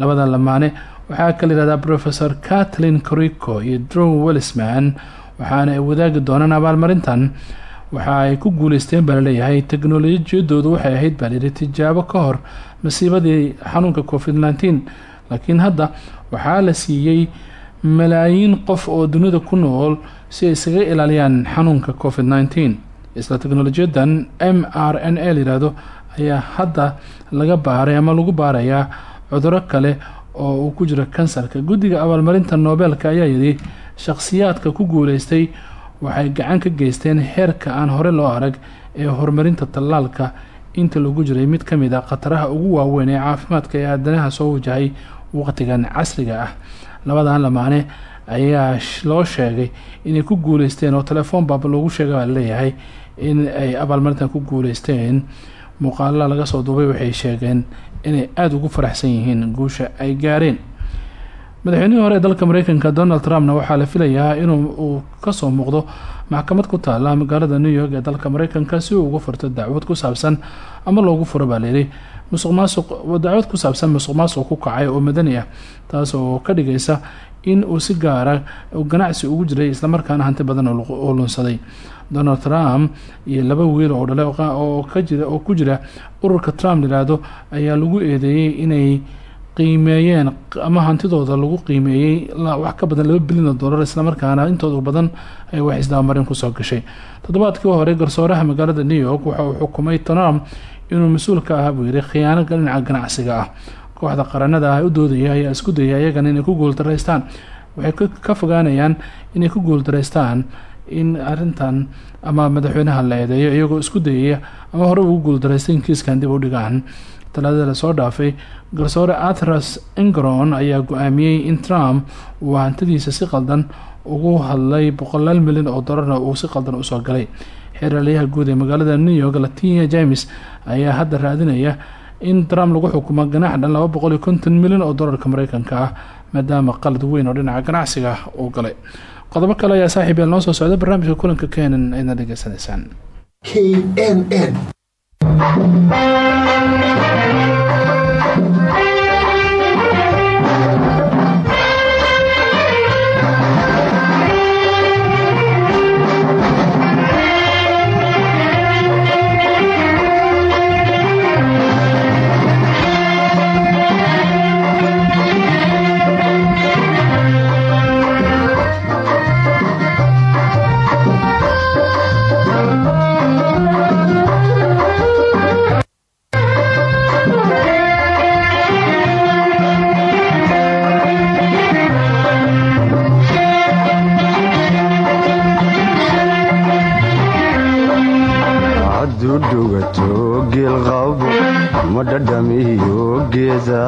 Labada lamaane waxaa kala yihahdaa professor kathleen corico iyo drow wellisman waxaana ay wadaagi doonaan abaalmarintan waxa ay ku guuleysteen baa la leeyahay teknolojiyadoodu waxay ahayd baa layidhi tijaabo ka hor masiibadii xanuunka covid nneteen laakiin hadda waxaa la siiyey malaayiin qof oo dunida ku nool si ay isaga ilaaliyaan xanuunka covid nneteen isla teknolojiyadan m r n a ayaa hadda laga baaray ama lagu baarayaa cuduro kale oo uu ku jiro kansarka. Guddiga abaalmarinta noobeelka ayaa yidhi shakhsiyaadka ku guuleystay waxay gacan ka geysteen heerka aan hore loo arag ee horumarinta tallaalka. Inta lagu jiray mid ka mid a khataraha ugu waaweyn ee caafimaadka ee aadanaha soo wajahay waqtigan casriga ah. Labadan lamaane ayaa loo sheegay inay ku guuleysteen oo telefoon baaba loogu sheega baa la leeyahay in ay abaalmarintan ku guuleysteen. Muuqaalada laga soo duubay waxay sheegeen inay aada ugu faraxsan yihiin guusha ay gaareen madaxweynihii hore ee dalka mareykanka donald trumpna waxaa la filayaa inuu uu ka soo muuqdo maxkamad ku taala magaalada new york ee dalka mareykanka si uu uga furto dacwad ku saabsan ama loogu furo baa layidhi musuq dacwad ku saabsan musuq maasuq ku kacay oo madani ah taas oo ka dhigaysa in uu si gaara ganacsi ugu jiray islamarkaana hanti badan oo lunsaday. Donald trump iyo laba wiil oo dhale oo ku jira ururka trump yiraahdo ayaa lagu eedeeyey inay qiimeeyeen ama hantidooda lagu qiimeeyey wax ka badan laba bilyan oo dollar islamarkaana intooda badan ay wax isdabamarin ku soo gashay. Toddobaadkii hore garsooraha magaalada new york waxa uu xukumay trump inuu mas'uul ka ah buu yidhi khiyaano dhinaca ganacsiga ah. Kooxda qaranada ah u doodaya ayaa isku dayay ayagana inay ku guuldaraystaan waxay ka fogaanayaan inay ku guuldaraystaan in arintan ama madaxweynaha la eedeeyo iyagoo isku dayaya ama hore ugu guuldaraystay in kiiskan dib u dhigaan talaadada la soo dhaafay garsoore atras engron ayaa go'aamiyey in trump uu hantidiisa si qaldan ugu hadlay boqolaal milyan oo dollarna uu si qaldan u soo galay. Xeeraliyaha guud ee magaalada new york latinia james ayaa hadda raadinaya in trump lagu xukumo ganax dhan laba boqol iyo konton milyan oo dollarka mareykanka ah maadaama qalad weyn oo dhinaca ganacsiga uu galay. Qodobo kale ayaa saaxiib noo soo socda barnaamijka kulanka kenan ayadna dhegeysanaysaan knn hadduu Thank you. Ma dhadhamiyo geeda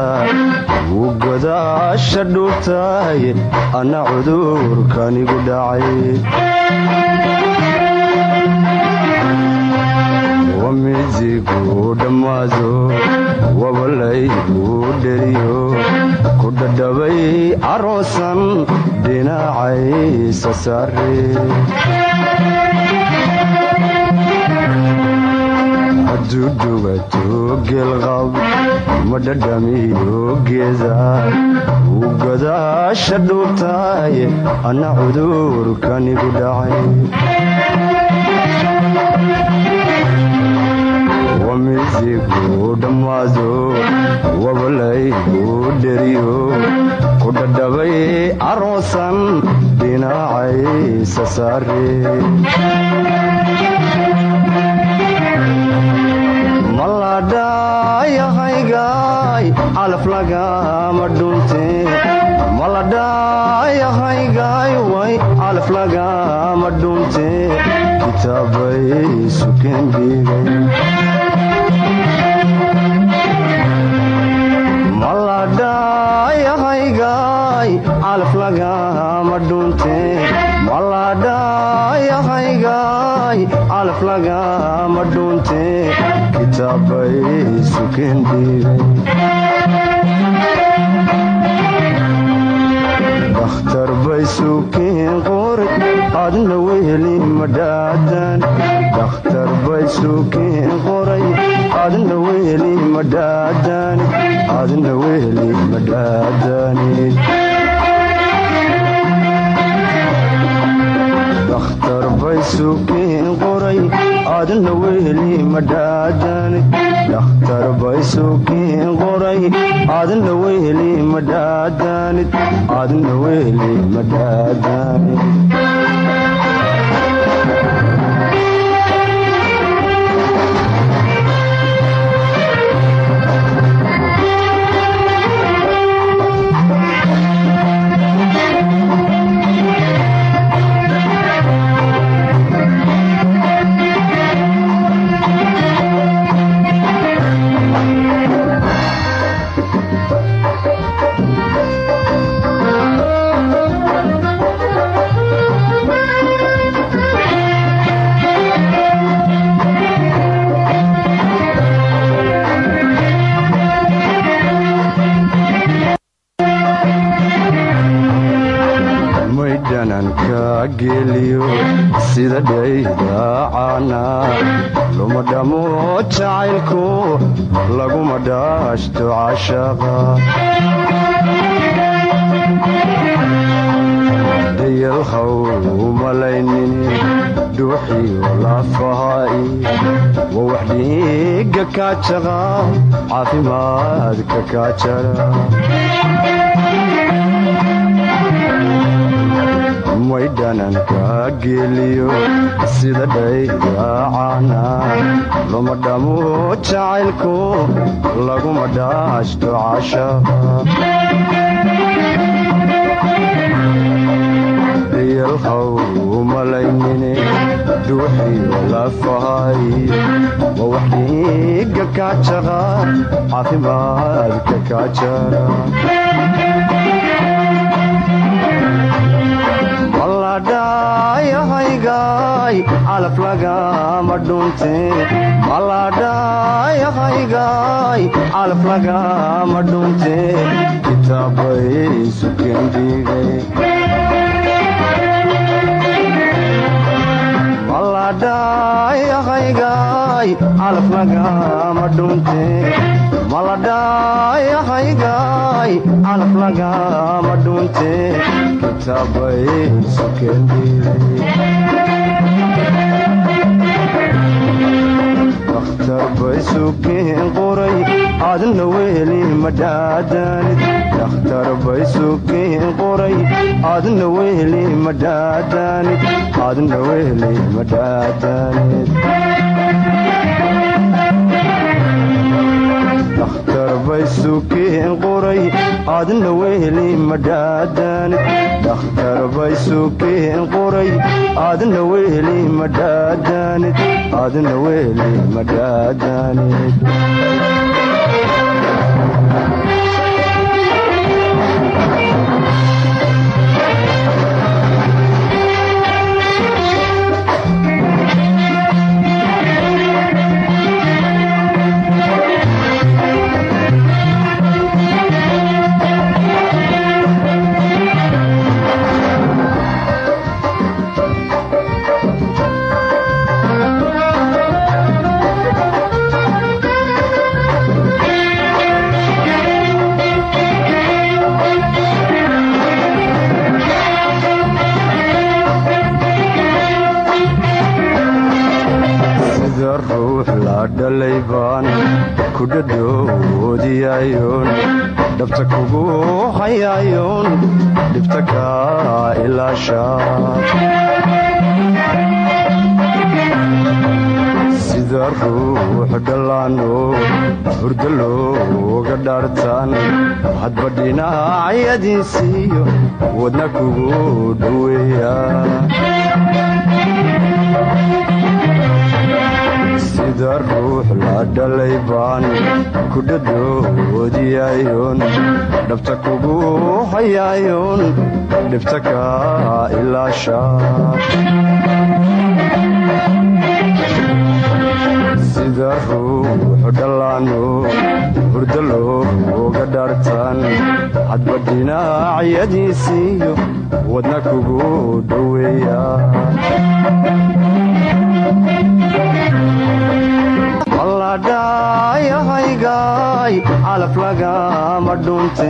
wuu godaasha dhuurtahay anna cudurkanigu dhacay wamizigu dhammaado wabalaygu dheriyo ku dhadhabay caroosan dhinacaysa saare hadduu dhugato geelqab ma dhadhamiyo geeda wuu godaasha dhuurtaay anna cudurkanigu dhacay wamizigu dhammaado wabalaygu dheriyo ku dhadhabay caroosan dhinacaysa saare maladhayahaygaay calaf lagama dhunte maladhayahaygaay way calaf lagama dhunte kitaabay maladhayahaygaay calaf lagama dhunte maladhayahaygaay calaf lagama dhunte kitaabay sukeen dhiigay dakhtar bay sukeen qoray adna adna weheli madhaadani dakhtar bay sukeen qoray adna weheli madhaadanid adna weheli madhaadanid sida dhaydaacana luma dhamo jacaylku laguma dhaashto cashaqa. Dayalhaw umalaynini dhuuxiyo lafahaai wa wax dhiiga kaajaqa caafimaadka kaajara maydhananka geeliyo sida dhaydaacana luma dhamo jacaylku laguma dhaashto kaajaqa caafimaadka kaajara maladhayahaygaay calaf lagama dhunte maladhayahaygaay calaf lagama dhunte kitaabay sukeen dhiigay maladhayahaygaay calaf lagama dhunte maladhayahaygaay calaf lagama dhunte kitaabay sukeen dakhtar bay sukeen qoray adna weheli madhaadanid dakhtar bay sukeen qoray adna weheli madhaadanid adna weheli madhaadanid qoray adna weheli madhaadanid qoray adna weheli madhaadanid adna weheli madhaadanid dhalay baan ku dhadhoodiyayoon dhabta kugu hayayoon dhibta kaa ilaasha sida ruux dhallaano hurdo looga dhaartaan hadba dhinacyadiisiiyo wadna kugu dhoweeya sida ruux la dhalay baan ku dhadhoodiyayoon dhabta kugu hayayoon dhibta kaa ilaasha sida ruux dhallaano hurdo looga dhaartaan hadba dhinacyadiisiiyo wadna kugu dhoweeya maladhayahaygaay calaf lagama dhunte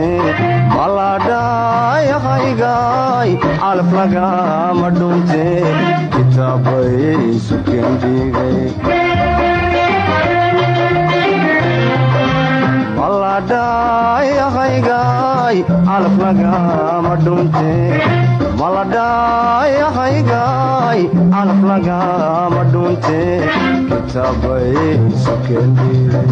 maladhayahaygaay calaf lagama dhunte kitaabay sukendhigay maladhayahaygaay calaf lagama dhunte kitaabay sukendhigay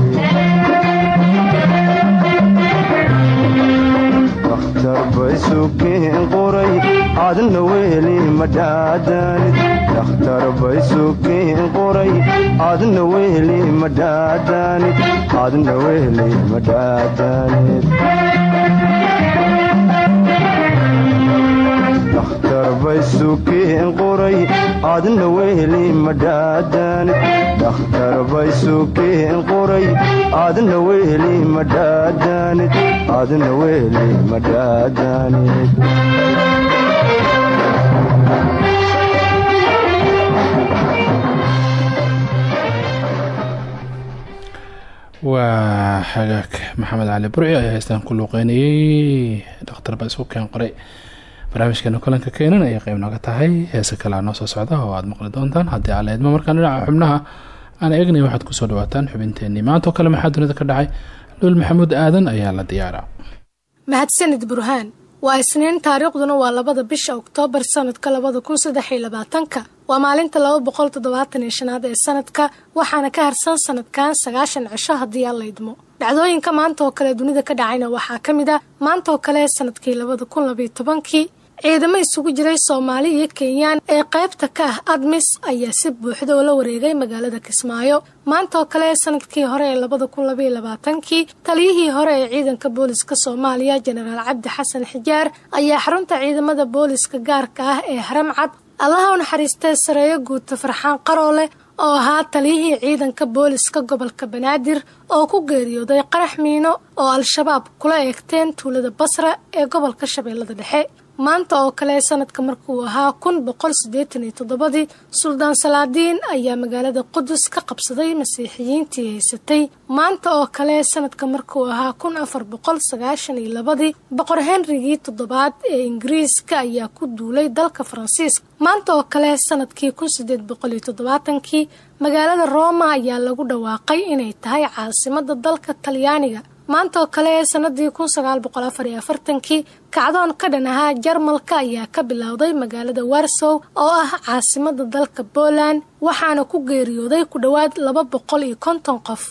bay sukeen qoray adna weheli madhaadanid dakhtar bay sukeen qoray adna weheli madhaadanid adna weheli madhaadanid dakhtar bay sukeen qoray adna weheli madhaadanid dakhtar bay sukeen qoray adna weheli madhaadanid adna weheli madhaadanid waa xagaag maxamed cali burci ayaa heystaan ku luuqeynayey dhakhtar baa isku keen qoray barnaamijkeena kulanka keenan ayay qeyb nooga tahay. Heese kalea noo soo socda oo aad maqli doontaan haddii aa laydma markaan dhinaca xubnaha aan eegnay waxaad ku soo dhawaataan xubinteenii maantao kale maxaa dunida ka dhacay? Luul maxamuud aadan ayaa la diyaara mahadsanid burhaan waa isniin taariikhduna waa labada bisha oktoobar sanadka labada kun labaatanka. Waa maalinta laba boqol toddobaatan shanaad ee sanadka waxaana ka harsan sanadkan sagaashan cisho haddii aan laydmo dhacdooyinka maanta oo kale dunida ka dhacayna waxaa ka mid ah maanta oo kale sannadkii labada kun ciidamo isugu jiray soomaali iyo kenyaan ee qaybta ka ah admis ayaa si buuxda oo la wareegay magaalada kismaayo. Maanta oo kale sannadkii hore ee labada kun labaiyo taliyihii hore ee ciidanka booliska soomaaliya jenaraal cabdi xasan xijaar ayaa xarunta ciidamada booliska gaarka ah ee haramcad allaha u naxariistee sareeyo guuta farxaan qaroole oo ahaa taliyihii ciidanka booliska gobolka banaadir oo ku geeriyooday qarax miino oo al-shabaab kula eegteen tuulada basra ee gobolka shabeellada dhexe maanta oo kale sanadka markuu ahaa kun boqol siddeetan iyo toddobadii suldaan salaadiin ayaa magaalada qudus ka qabsaday masiixiyiintii haysatay. Maanta oo kale sanadka markuu ahaa kun afar boqol sagaashan iyo labadii boqor henrigii toddobaad ee ingiriiska ayaa ku duulay dalka faransiiska. Maanta oo kale sannadkii kun sideed boqol iyo toddobaatankii magaalada rooma ayaa lagu dhawaaqay inay tahay caasimada dalka talyaaniga maanta oo kale sanadii kun sagaal boqol afar iyo afartankii kacdoon ka dhan ahaa jarmalka ayaa ka bilowday magaalada warsow oo ah caasimada dalka poland waxaana ku geeriyooday ku dhowaad laba boqol iyo konton qof.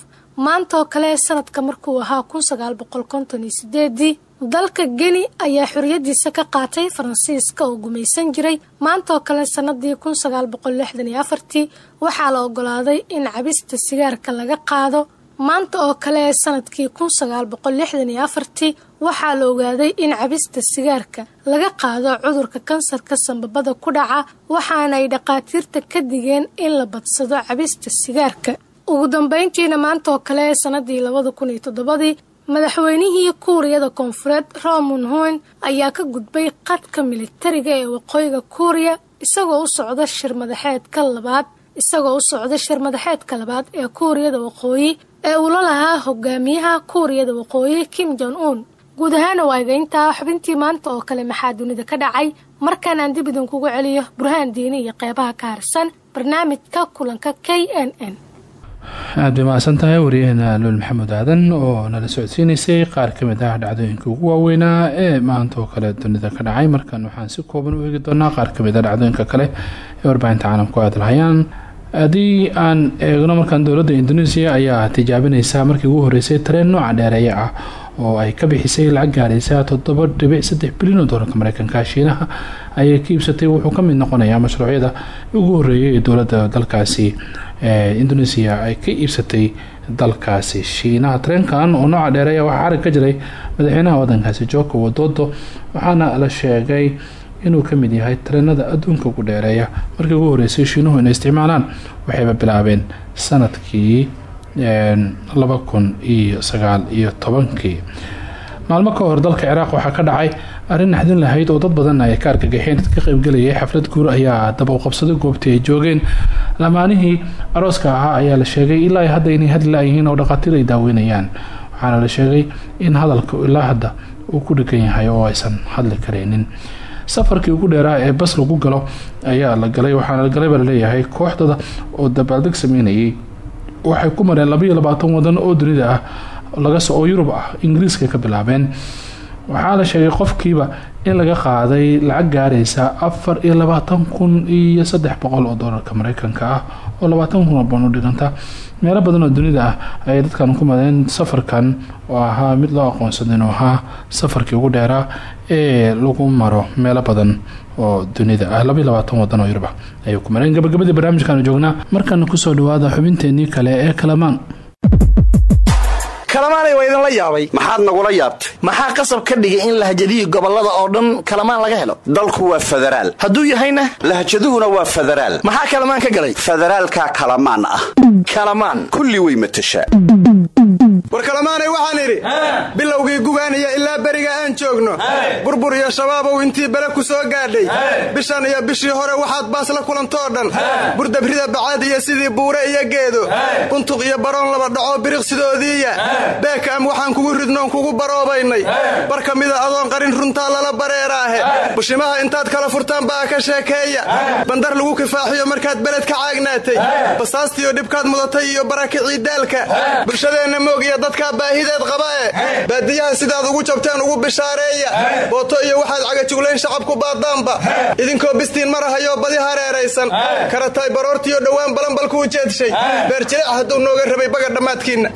Maanta oo kale sanadka markuu ahaa kun sagaal boqol konton iyo sideedii dalka geni ayaa xoriyadiisa ka qaatay faransiiska oo gumaysan jiray. Maantaoo kale sanadii kun sagaal boqol lixdan iyo afartii waxaa la ogolaaday in cabista sigaarka laga qaado maanta oo kale ee sannadkii kun sagaal boqol lixdan iyo afartii waxaa la ogaaday in cabista sigaarka laga qaado cudurka kansarka sambabada ku dhaca waxaana ay dhakhaatiirta ka digeen in la badsado cabista sigaarka. Ugu dambeyntiina maanta oo kale ee sanadii labada kun iyo toddobadii madaxweynihii kuuriyada koonfureed roman hoyn ayaa ka gudbay qadka militariga ee waqooyiga kuuriya isagoo u socda shir madaxeedka labaad isagoo u socda shir madaxeedka labaad ee kuuriyada waqooyi ee uu la lahaa hogaamiyaha kuuriyada waqooyi kim jon un guud ahaana waa egeyntaa xubintii maanta oo kale maxaa dunida ka dhacay markaan aan dib idinkugu celiyo burhaan diini iyo qeybaha ka harsan barnaamijka kulanka k n n. Aada bay mahadsan tahay wariyaheena luul maxamuud aadan oo nala socodsiinaysay qaar ka mid ah dhacdooyinka ugu waaweynaa ee maanta oo kale dunida ka dhacay. Markan waxaan si kooban u eegi doonaa qaar ka mid a dhacdooyinka kale ee warbaahinta caalamku aadlahayaan haddii aan eegno markaan dowladda indonesia ayaa tijaabineysaa markii ugu horeysay tareen nooca dheereeya ah oo ay ka bixisay lacag gaaraysa toddoba dhibic saddex bilyan oo doolarka mareykanka shiinaha ayay ka iibsatay wuxuu ka mid noqonayaa mashruucyada ugu horeeyay ee dowladda dalkaasi indonesia ay ka iibsatay dalkaasi. Shiinaha tareenkan oo nooca dheereeya waxaa xarig ka jiray madaxweynaha wadankaasi joko wadodo waxaana la sheegay inuu ka mid yahay tareenada adduunka ugu dheereeya. Markii ugu horeysay shiinuhu inay isticmaalaan waxayba bilaabeen sannadkii laba kun iyo sagaal iyo tobankii. Maalmo ka hor dalka ciraaq waxaa ka dhacay arrin naxdin lahayd oo dad badan ay ka argagaxeen dad ka qaybgelayay xaflad guur ayaa daba u qabsaday goobtii ay joogeen. Lamaanihii arooska ahaa ayaa la sheegay ilaa hadda inay hadli layihiin oo dhaqaatiir ay daaweynayaan. Waxaana la sheegay in hadalka ilaa hadda uu ku dhegan yahay oo aysan hadli kareynin safarkii ugu dheeraa ee bas lagu galo ayaa la galay waxaana la galay baa la leeyahay kooxdada oo dabaaldeg sameynayay. Waxay ku mareen labaiyo labaatan wadan oo dunida ah oo yurub ah ingiriiska ka bilaabeen. Waxaa la sheegay qofkiiba in laga qaaday lacag gaaraysa afar iyo labaatan kun iyo saddex boqol oo doolarka mareykanka ah oo labaatan kun oo boon u dhiganta. Meelo badan oo dunida ah ayay dadkan ku madeen safarkan oo ahaa mid loo aqoonsada inuu ahaa safarkii ugu dheeraa ee lagu maro meelo badan oo dunida ah. Labaiyo labaatan wadan oo yurub ah ayay ku mareen. Gabagabadii barnaamijkaanu joognaa markana ku soo dhawaada xubinteenii kale ee kalamaan kalamaanay waa idinla yaabay. Maxaad nagula yaabtay? Maxaa qasab ka dhigay in lahjadihi gobollada oo dhan kalamaan laga helo? Dalku waa federaal hadduu yahayna? Lahjaduhuna waa federaal maxaa kalamaan ka galay? Federaalkaa kalamaan ah. Kalamaan. Kulli way matashaa. War kalamaanay waxaan idhi bilowgii gubaaniya ilaa beriga aan joogno burbur iyo shabaabow intii bele ku soo gaadhay bishan iyo bishii hore waxaad baas la kulantoo dhan burdabrida bacaad iyo sidii buure iyo geedo buntuq iyo baroon laba dhaco biriqsidoodiiya beekaam waxaan kugu ridnoon kugu baroobaynay. Bar ka mida adoon qarin runtaa lala bareeraahe. Bushimaha intaad kala furtaan baa ka sheekeeya. Bandar lagu kifaaxiyo markaad beled ka caagnaatay. Basaastiyo dhibkaad mudatay iyo barakicii daalka. Bulshadeenna moog iyo dadkaa baahideed qabae baadiyaha sidaad ugu jabteen ugu bishaareeya. Booto iyo waxaad cagajuglayn shacabku baadaanba. Idinkoo bistiin marahayo badi hareeraysan. Karatay baroortiyo dhowaan balanbalkuu jeedshay beerjileec hadduu nooga rabay baga dhammaadkiinna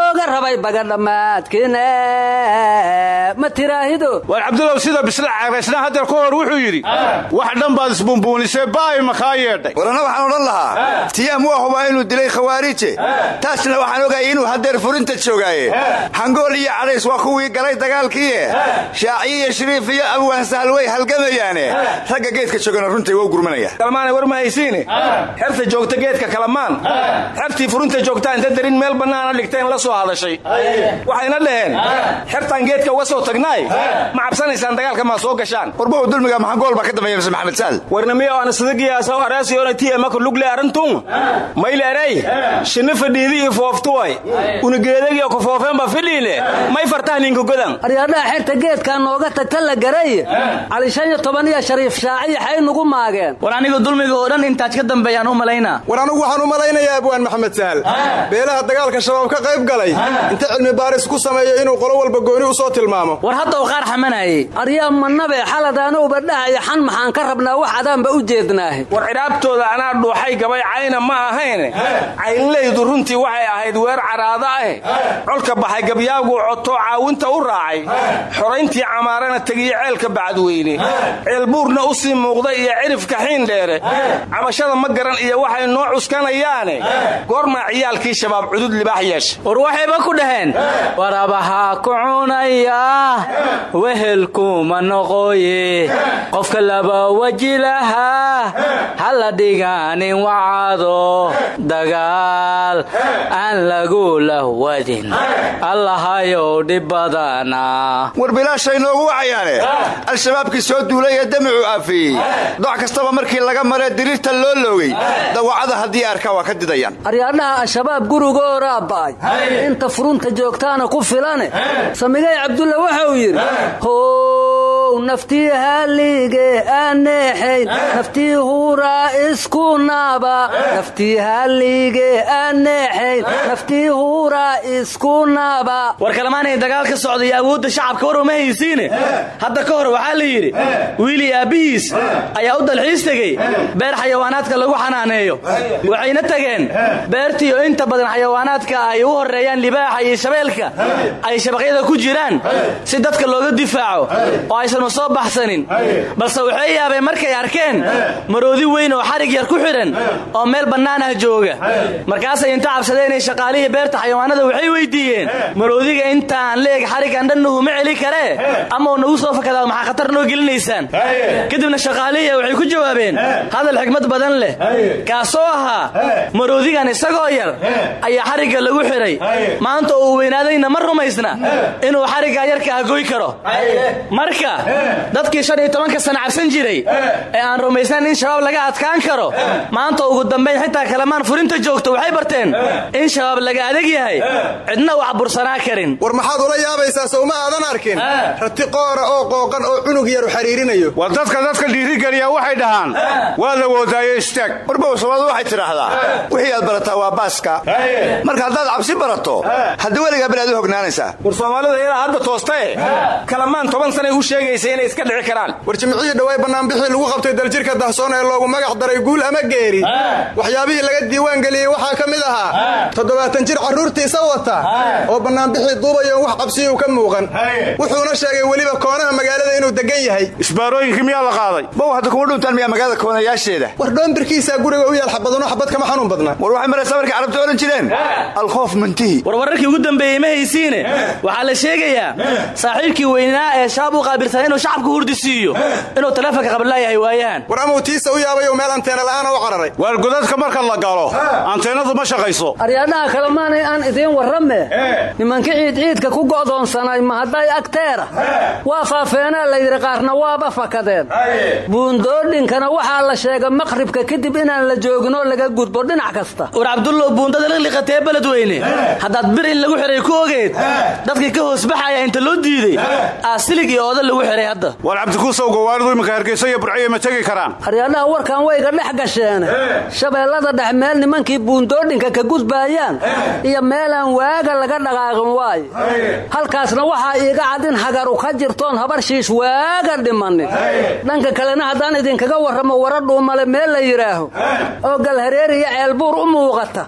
nooga rabay bagadhammaadkiine ma tiraahido war cabdulow sida bisla caabaysna haddeer ka hor wuxuu yidhi wax dhan baad isbumbuunisee baay makaa yeedhay. Warana waxaan odhan lahaa tiyaam waa hubaa inuu dilay khawaarije. Taasna waxaan ogayay inuu haddeer furinta joogaaye. Hangool iyo cadhays waa kuwii galay dagaalkiie shaaciyo iyo shariif iyo abwaan sahal way halgamayaane. Ragga geedka joogana runtai wou gurmanaya kalmaanay war ma haysiine. Xerta joogta geedka kalamaan. Xertii furinta joogtaa inta darin meel bannaana dhigteen la soo hadashay waxayna dhaheen xertaan geedka uga soo tagnaay ma cabsanaysaan dagaalka maa soo gashaan. Warbow dulmiga maxaa gool baa ka dambeeya mise maxamed saal? Warnamiyo aan sidagiyaasaw araasiyoona ti emaka lugle arantun mayleerey shinni fadhiidi iyo fooftuway unugeedagiyo kofoofeenba fidhiile may fartah ninka godan. Aryadhaha xerta geedkaa nooga tagta la garay. Cali shan iyo toban iyo shariif shaaci xay nugu maageen. War anigu dulmiga oo dhan intaad ka dambeeyaan u malaynaa war waxaan u malaynayaa abwaan maxamed sahal beelaha dagaalka shabaab ka qayb galay inta cilmi baaris ku sameeyo inuu qolo walba gooni u soo tilmaamo. War hadda u qaar xamanayey aryaa manabe xaladaanowba dhahaya xan maxaan ka rabnaa wax adaanba u jeednaahe. War cidhaabtooda anaa dhuuxay gabay cayna ma ahayne caynlaydu runtii waxay ahayd weer caraado ah. Colka baxay gabyaagu coto caawinta u raacay. Xorayntii camaarana tegiye ceelka bacadweyne ceelbuurna u sii muuqda iyo cirifka xiindheere cabashada ma garan iyo waxay noo cuskanayaane goormaa ciyaalkii shabaab cudud libaax yeesha waxayba ku dhaheen. Warabahaa ku cunaya wehelkuma noqoye. Qofka laba weji lahaa hala dhigaanin wacado. Dagaal aan lagu lahwadin allahayow dhib badana. War bilaashay noogu wacayaane. Al-shabaabkii soo duulay ee damacu aafeeyey doc kastaba markii laga maree diriirta loo loogay. Dawacada haddii arkaa waa ka didayaan. Aryaadhaha al-shabaab gurigooraa ba'ay inta furunta joogtaana ku filane samigay cabdulla waxau yidhi how naftii halige aneexayn naftii huraa isku naaba. Naftii halige aneexayn naftii huraa isku naaba. War kalamaanay dagaal ka socda iyo awoodda shacabka war uma haysiine. Hadda ka hor waxaa la yidhi wiili aabbihiis ayaa u dalxiis tegey. Beer xayawaanaadka lagu xanaaneeyo. Waxayna tageen beertiioo inta badan xayawaanaadka ay u horreeyaan libaaxa iyo shabeelka ay shabaqyada ku jiraan si dadka looga difaaco oo soo baxsanin. Balse waxay yaabeen markay arkeen maroodi weyn oo xarig yar ku xidhan oo meel bannaan ah jooga. Markaasay inta cabsadeenay shaqaalihii beerta xayawaanada waxay weydiiyeen maroodiga intaan leeg xarigan dhannuhu ma celi karee ama uu nagu soo fakadaa maxaa khatar noo gelinaysaan? Kadibna shaqaalihii waxay ku jawaabeen hadal xigmad badan leh. Kaasoo ahaa maroodigan isagoo yar ayaa xarigga lagu xidhay maanta uu weynaadayna ma rumaysna inuu xariggaa yarka ah goy karo marka dadkii shan iyo tobanka sana cabsan jiray ee aan rumaysnayn in shabaab laga adkaan karo maanta ugu dambayn xitaa kalamaan furinta joogto waxay barteen in shabaab laga adag yahay. Cidna wax bursanaa karin. War maxaad ula yaabaysaa sowma aadan arkin? Rati qoora oo qooqan oo cunug yaru xariirinayo war dadka dadka dhiirigeliya waxay dhahaan. Waad awoodaayo istaag warbow soomadu waxay tidhaahdaa? Wixii aad barataa waa baaska. Marka haddaad cabsi barato haddii weligaa balaad u hognaanaysaa. War soomaalida ilaa hadda toostae kalamaan toban sanay u sheegaysa inay iska dhici karaan. War jimcihii dhawaay bannaanbixii lagu qabtay daljirka dahsoon ee loogu magac daray guul ama geeri. Waxyaabihii laga diiwaan geliyey waxaa ka mid ahaa toddobaatan jir carruurtiisa wata oo bannaanbixii duubayoon wax qabsiyu ka muuqan. Wuxuuna sheegay weliba koonaha magaalada inuu degan yahay. Isbaarooyinkii miyaa la qaaday? Bow hadda kuma dhuntaan miyaa magaalada koonayaasheeda. War dhoonbirkiisaa guriga u yaal xabadano xabad kama xanuun badna. War waxay maraysaa markay carabta odhan jireen. Alkhoof mantihi. War wararkii ugu dambeeyey ma haysiine? Waxaa la sheegayaa saaxiibkii weynaa ee shabaab u qaabilsan inuu shacabku hurdi siiyo. Inuu taleefonka qablaayahay waayahan war amuu tiisa u yaabayo meel anteena la'aana u cararay. Waar godadka marka la galo anteenadu ma shaqayso. Aryaadhaha kalemaanay aan idiin warrame. Nimanka ciidciidka ku go'doonsanay ma hadday agteera? Waa faafeenaa layidhi qaarna waaba fakadeen. Buundoodhinkana waxaa la sheega maqribka kadib inaan la jooginoo laga gudbo dhinac kasta. War cabdullow buundada liqliqatee beledweyne haddaad bir in lagu xidhay ku ogeed dadkii ka hoosbaxaya inta loo diiday aasilig iyo ooda lagu xidhay hadda war cabdikuusow gawaaridu iminka hargeysa iyo burciya ma tegi karaan. Aryaadhaha warkan wayga dhex gasheene. Shabeellada dhex meel nimankii buundoodhinka ka gudbaayaan iyo meelaan waaga laga dhaqaaqin waayo halkaasna waxaa iiga cad in hagaru ka jirtoon habar shiish waaga dhimanin dhanka kalena haddaan idinkaga warramo wara dhuumale meel la yidhaaho oo galhareer iyo ceelbuur u muuqata.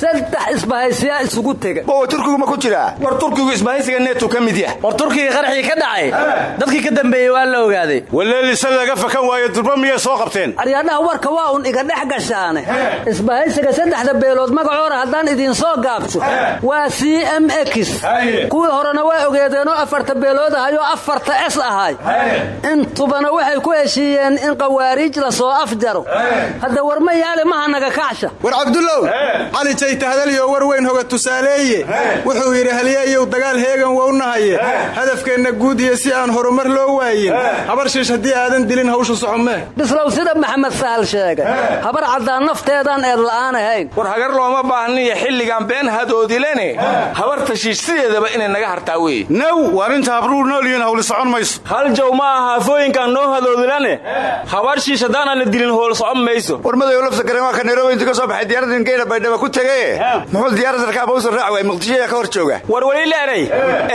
Saddex isbahaysiyaa isugu tega. Bowa turkigu ma ku jiraa? War turkigu isbahaysiga neetu ka mid yah war turkiga qaraxii ka dhacay. Dadkii ka dambeeyey waa la ogaaday waleelise laga fakan waayo durba miyay soo qabteen? Aryaadhaha warka waa un iga dhex gashaane. Isbahaysiga saddexda beelood magacoora haddaan idin soo gaabto waa c m x. Kuwii horena waa ogeedeenoo afarta beelood ahayoo afarta s ahay. Intubana waxay ku heshiiyeen in qawaariij la soo afjaro. Hadda war ma yaale maha naga kacsha. War cabdullow cali jayta hadalyo war weyn hoga tusaaleeye. Wuxuu yidhi halyeeyow dagaal heegan wownahaye hadafkeenna guud iyo si aan horumar loo waayin. Habar shiish haddii aadan dilin hawshu socomee bislow sida maxamed sahal sheegay. Habar caddaan nafteedaan eed la'aan ahayn. War hagar looma baahniyo xilligan been hadoodilene habarta shiish sideedaba inay naga hartaa weye naw waar inta habruu noolyihiin hawli socon mayso. Hal jow ma aha afooyinkaan noo hadoodilane habar shiish haddaanaan la dilin howl socon mayso. War madayow lafta garen waa ka nairobi intu ka soo baxay diyaaradin geyna baydhaba ku tegee. Muxuu diyaarad sarkaaba usan raaci waay muqdishoya ka hor jooga war weli leeray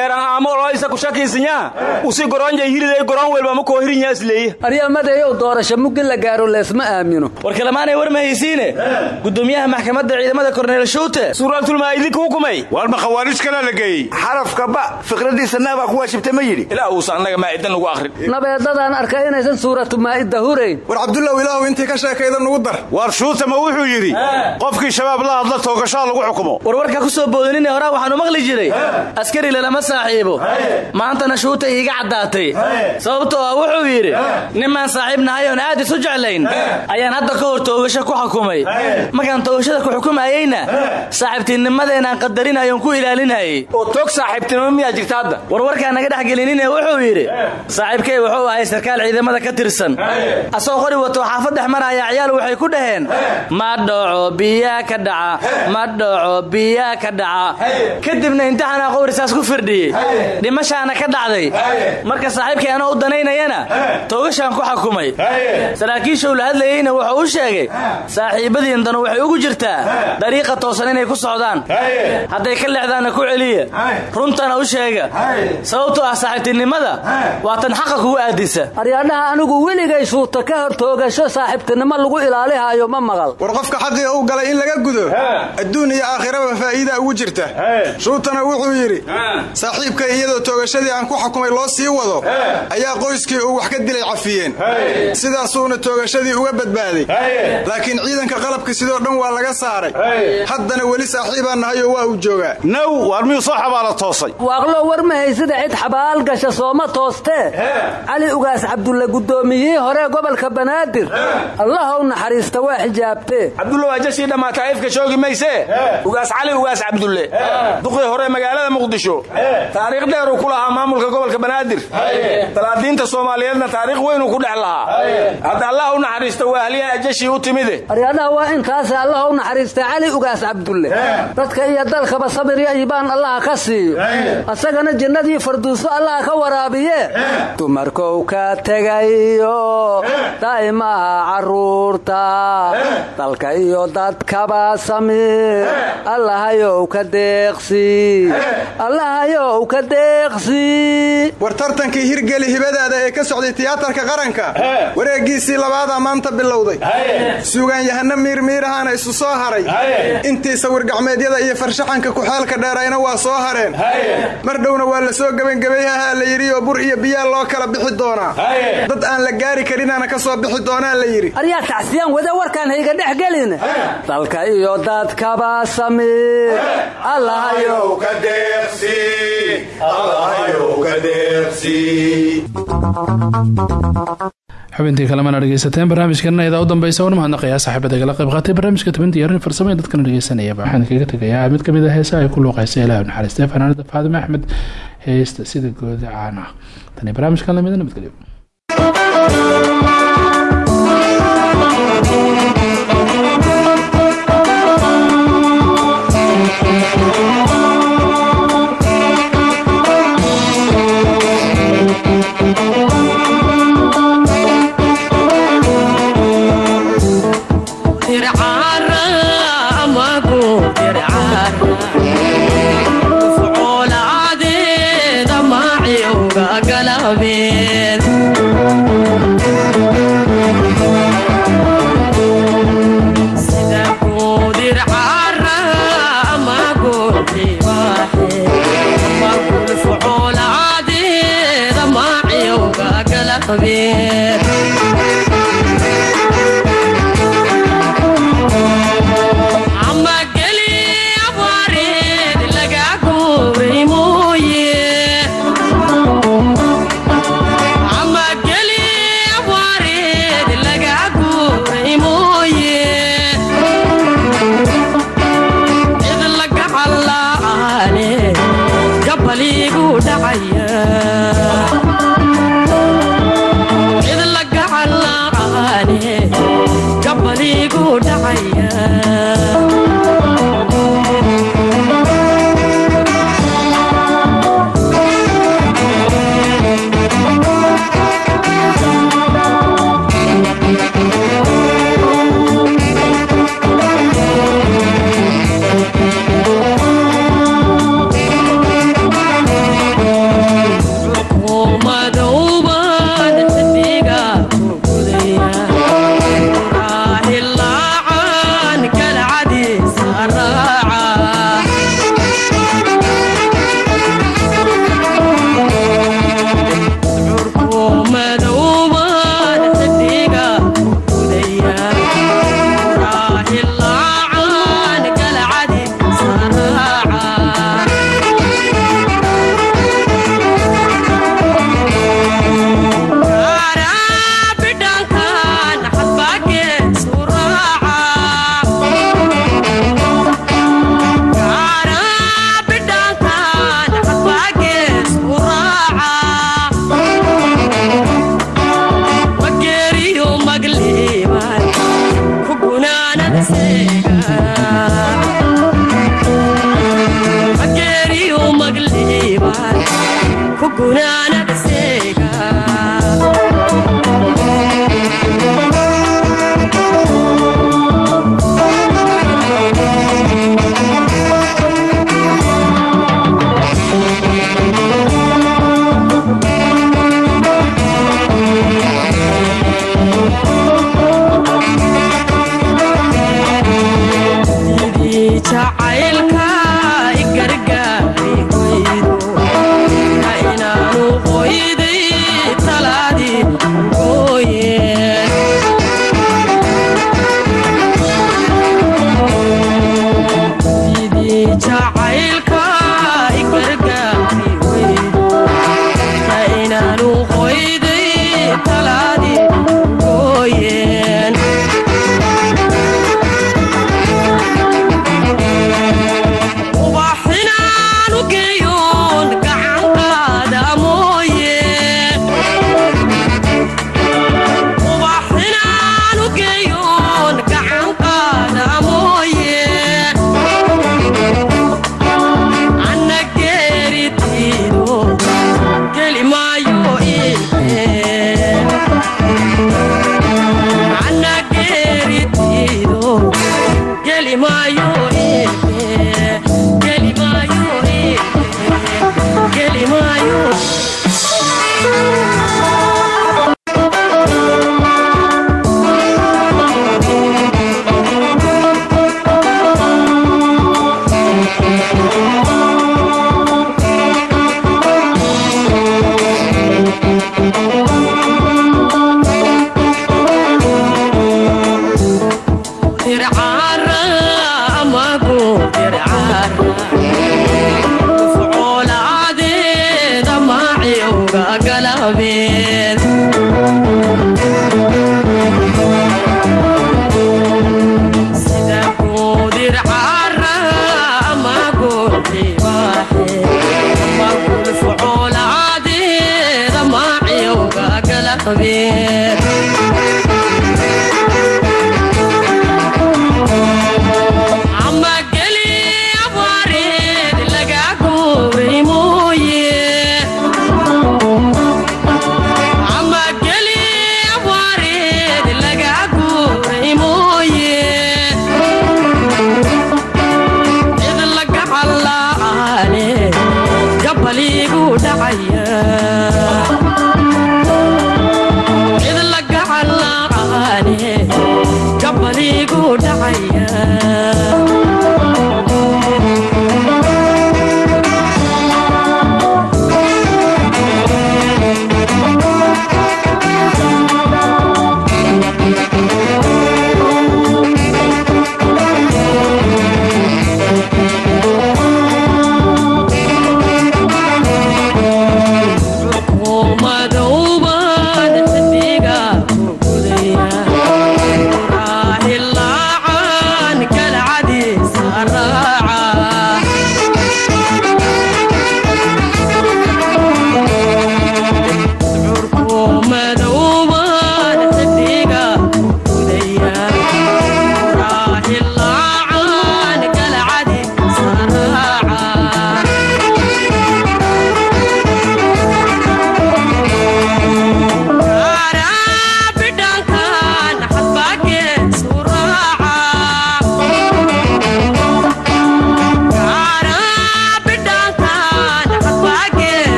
eeran aamo loo isa ku shakiisinyaa usi goron jay hiliday goron welba ma koo hirin yaasleeye aryamadeeyow doorasho muggi la gaaro leesma aamino. War kalemaanay war ma haysiine? Gudoomiyaha maxkamadda ciidamada korneel shuute suuratulmaa'idinka hukumay. Waar ma khawaarij kalaa la geeyey? Xarafka ba fikradiisa naabaa ku waajibta ma yidhi. Ilaa uusa annaga maa'idan lagu akhrin. Nabeedadaan arkay inaysan suuratu maa'ida hurayn war cabdullow ilaahu intii ka sheekayda nugu dar. Waar shuutama wuxuu yidhi qofkii shabaab la hadla toogashaa lagu xukumo. Warwarka ku soo boodinine horaa waxaan u maqli jiray. Askari lalama saaxiibo. Maantana shuuta iiga caddaatay sababtoo ah wuxuu yidhi nimaan saaxiib nahay oon aad isu jeclayn. Ayaan hadda ka hor toogasho ku xukumay. Markaan toogashada ku xukumayeyna saaxiibtinimadeenaan qadarinayoon ku ilaalinayay. Oo toog saaxiibtinimo miyaa jirta hadda? Warwarkaan naga dhex gelinine wuxuu yidhi saaxiibkay wuxuu ahay sarkaal ciidamada ka tirsan. Asagoo qori wato xaafad dhex maraya ciyaal waxay ku dhaheen ma dhaco biyaa ka dhaca. Ma dhaco biyaa ka dhaca. Kadibna imtixaanaa qowrisaas ku firdhiyey. Dhimashaana ka dhacday. Marka saaxiibkay anoo u danaynayana? Toogashaan ku xukumay. Saraakiishuu la hadlayeyna wuxuu u sheegay saaxiibadiindanu waxay ugu jirtaa dariiqa toosan inay ku socdaan. Hadday ka leexdaanna ku celiya runtana u sheega. Sababtoo ah saaxiibtinimada waa tan xaqa kugu aadisa. Aryaadhaha anigu weligay shuuta ka hor toogasho saaxiibtinimo lagu ilaalihaayo ma maqal. War qofka xaqiga u galay in laga gudo adduun iyo aakhiraba faa'iida ugu jirta. Shuutana wuxuu yidhi saaxiibkay iyadoo toogashadii aan ku xukumay loo sii wado ayaa qoyskii uu wax ka dilay cafiyeen. Sidaasuuna toogashadii uga badbaaday. Laakiin ciidanka qalabka sidoo dhan waa laga saaray. Haddana weli saaxiibaan nahayo waa uu joogaa. Naw waar miyuu soo xabaala toosay? Waaqlo war ma haysida cid xabaal gasha sooma toostee cali ugaas cabdulle guddoomiyihii hore gobolka banaadir. Allahow naxariista waa xijaabtee cabdulle waa jashii dhammaata ifka joogi maysee ugaas cali ugaas cabdulle. Duqii hore magaalada muqdisho. Taariikh dheeruu ku lahaa maamulka gobolka banaadir talaadiinta soomaaliyeedna taariikh weynuu ku dhex lahaa. Hadda allah u naxariista waa halyaha jashii u timide. Aryaadhaha waa intaase allahow naxariista cali ugaas cabdulle. Dadka iyo dalkaba sabir iyo iibaan allaha ka siiyo. Asagana jannadii farduuso allaha ka waraabiye. Dumarkow ka tegayo daa'imaha carruurta dalka iyo dadkaba samir. Allahayow ka deeqsi. Allahayow ka deeqsi hirgeli hibadaada ee ka socday tiyaatarka qaranka wareeggiisii labaadaa maanta bilowday. Suugaanyahano miirmiirahaana isu soo haray. Intii sawirgacmeedyada iyo farshaxanka kuxeelka dheerayna waa soo hareen. Mar dhowna waa la soo gebangebayhahaa la yidhi oo bur iyo biyaa loo kala bixi doonaa dad aan la gaari karinaana ka soo bixi doonaa la yidhi. Aryaa tacsiyaan wada warkaan hayga dhex gelin dalka iyo dadkaba samir. Allahayow ka deeqsi allahayow ka deeqsi xubintii kalemana dhegeysateen barnaamijkana idaa u dambeysa war mahadnaqayaa saaxiibada igala qayb qaatay barnaamijka tubinta yarin farsamo ee dadkana dhegeysanayaba waxaan kaga tegayaa mid ka mid a heesaha ay ku luuqaysa ilaah naxariistee fanaanada faadime axmed heesta sida gooda caana. Tani barnaamijkan lamida nabadgelyo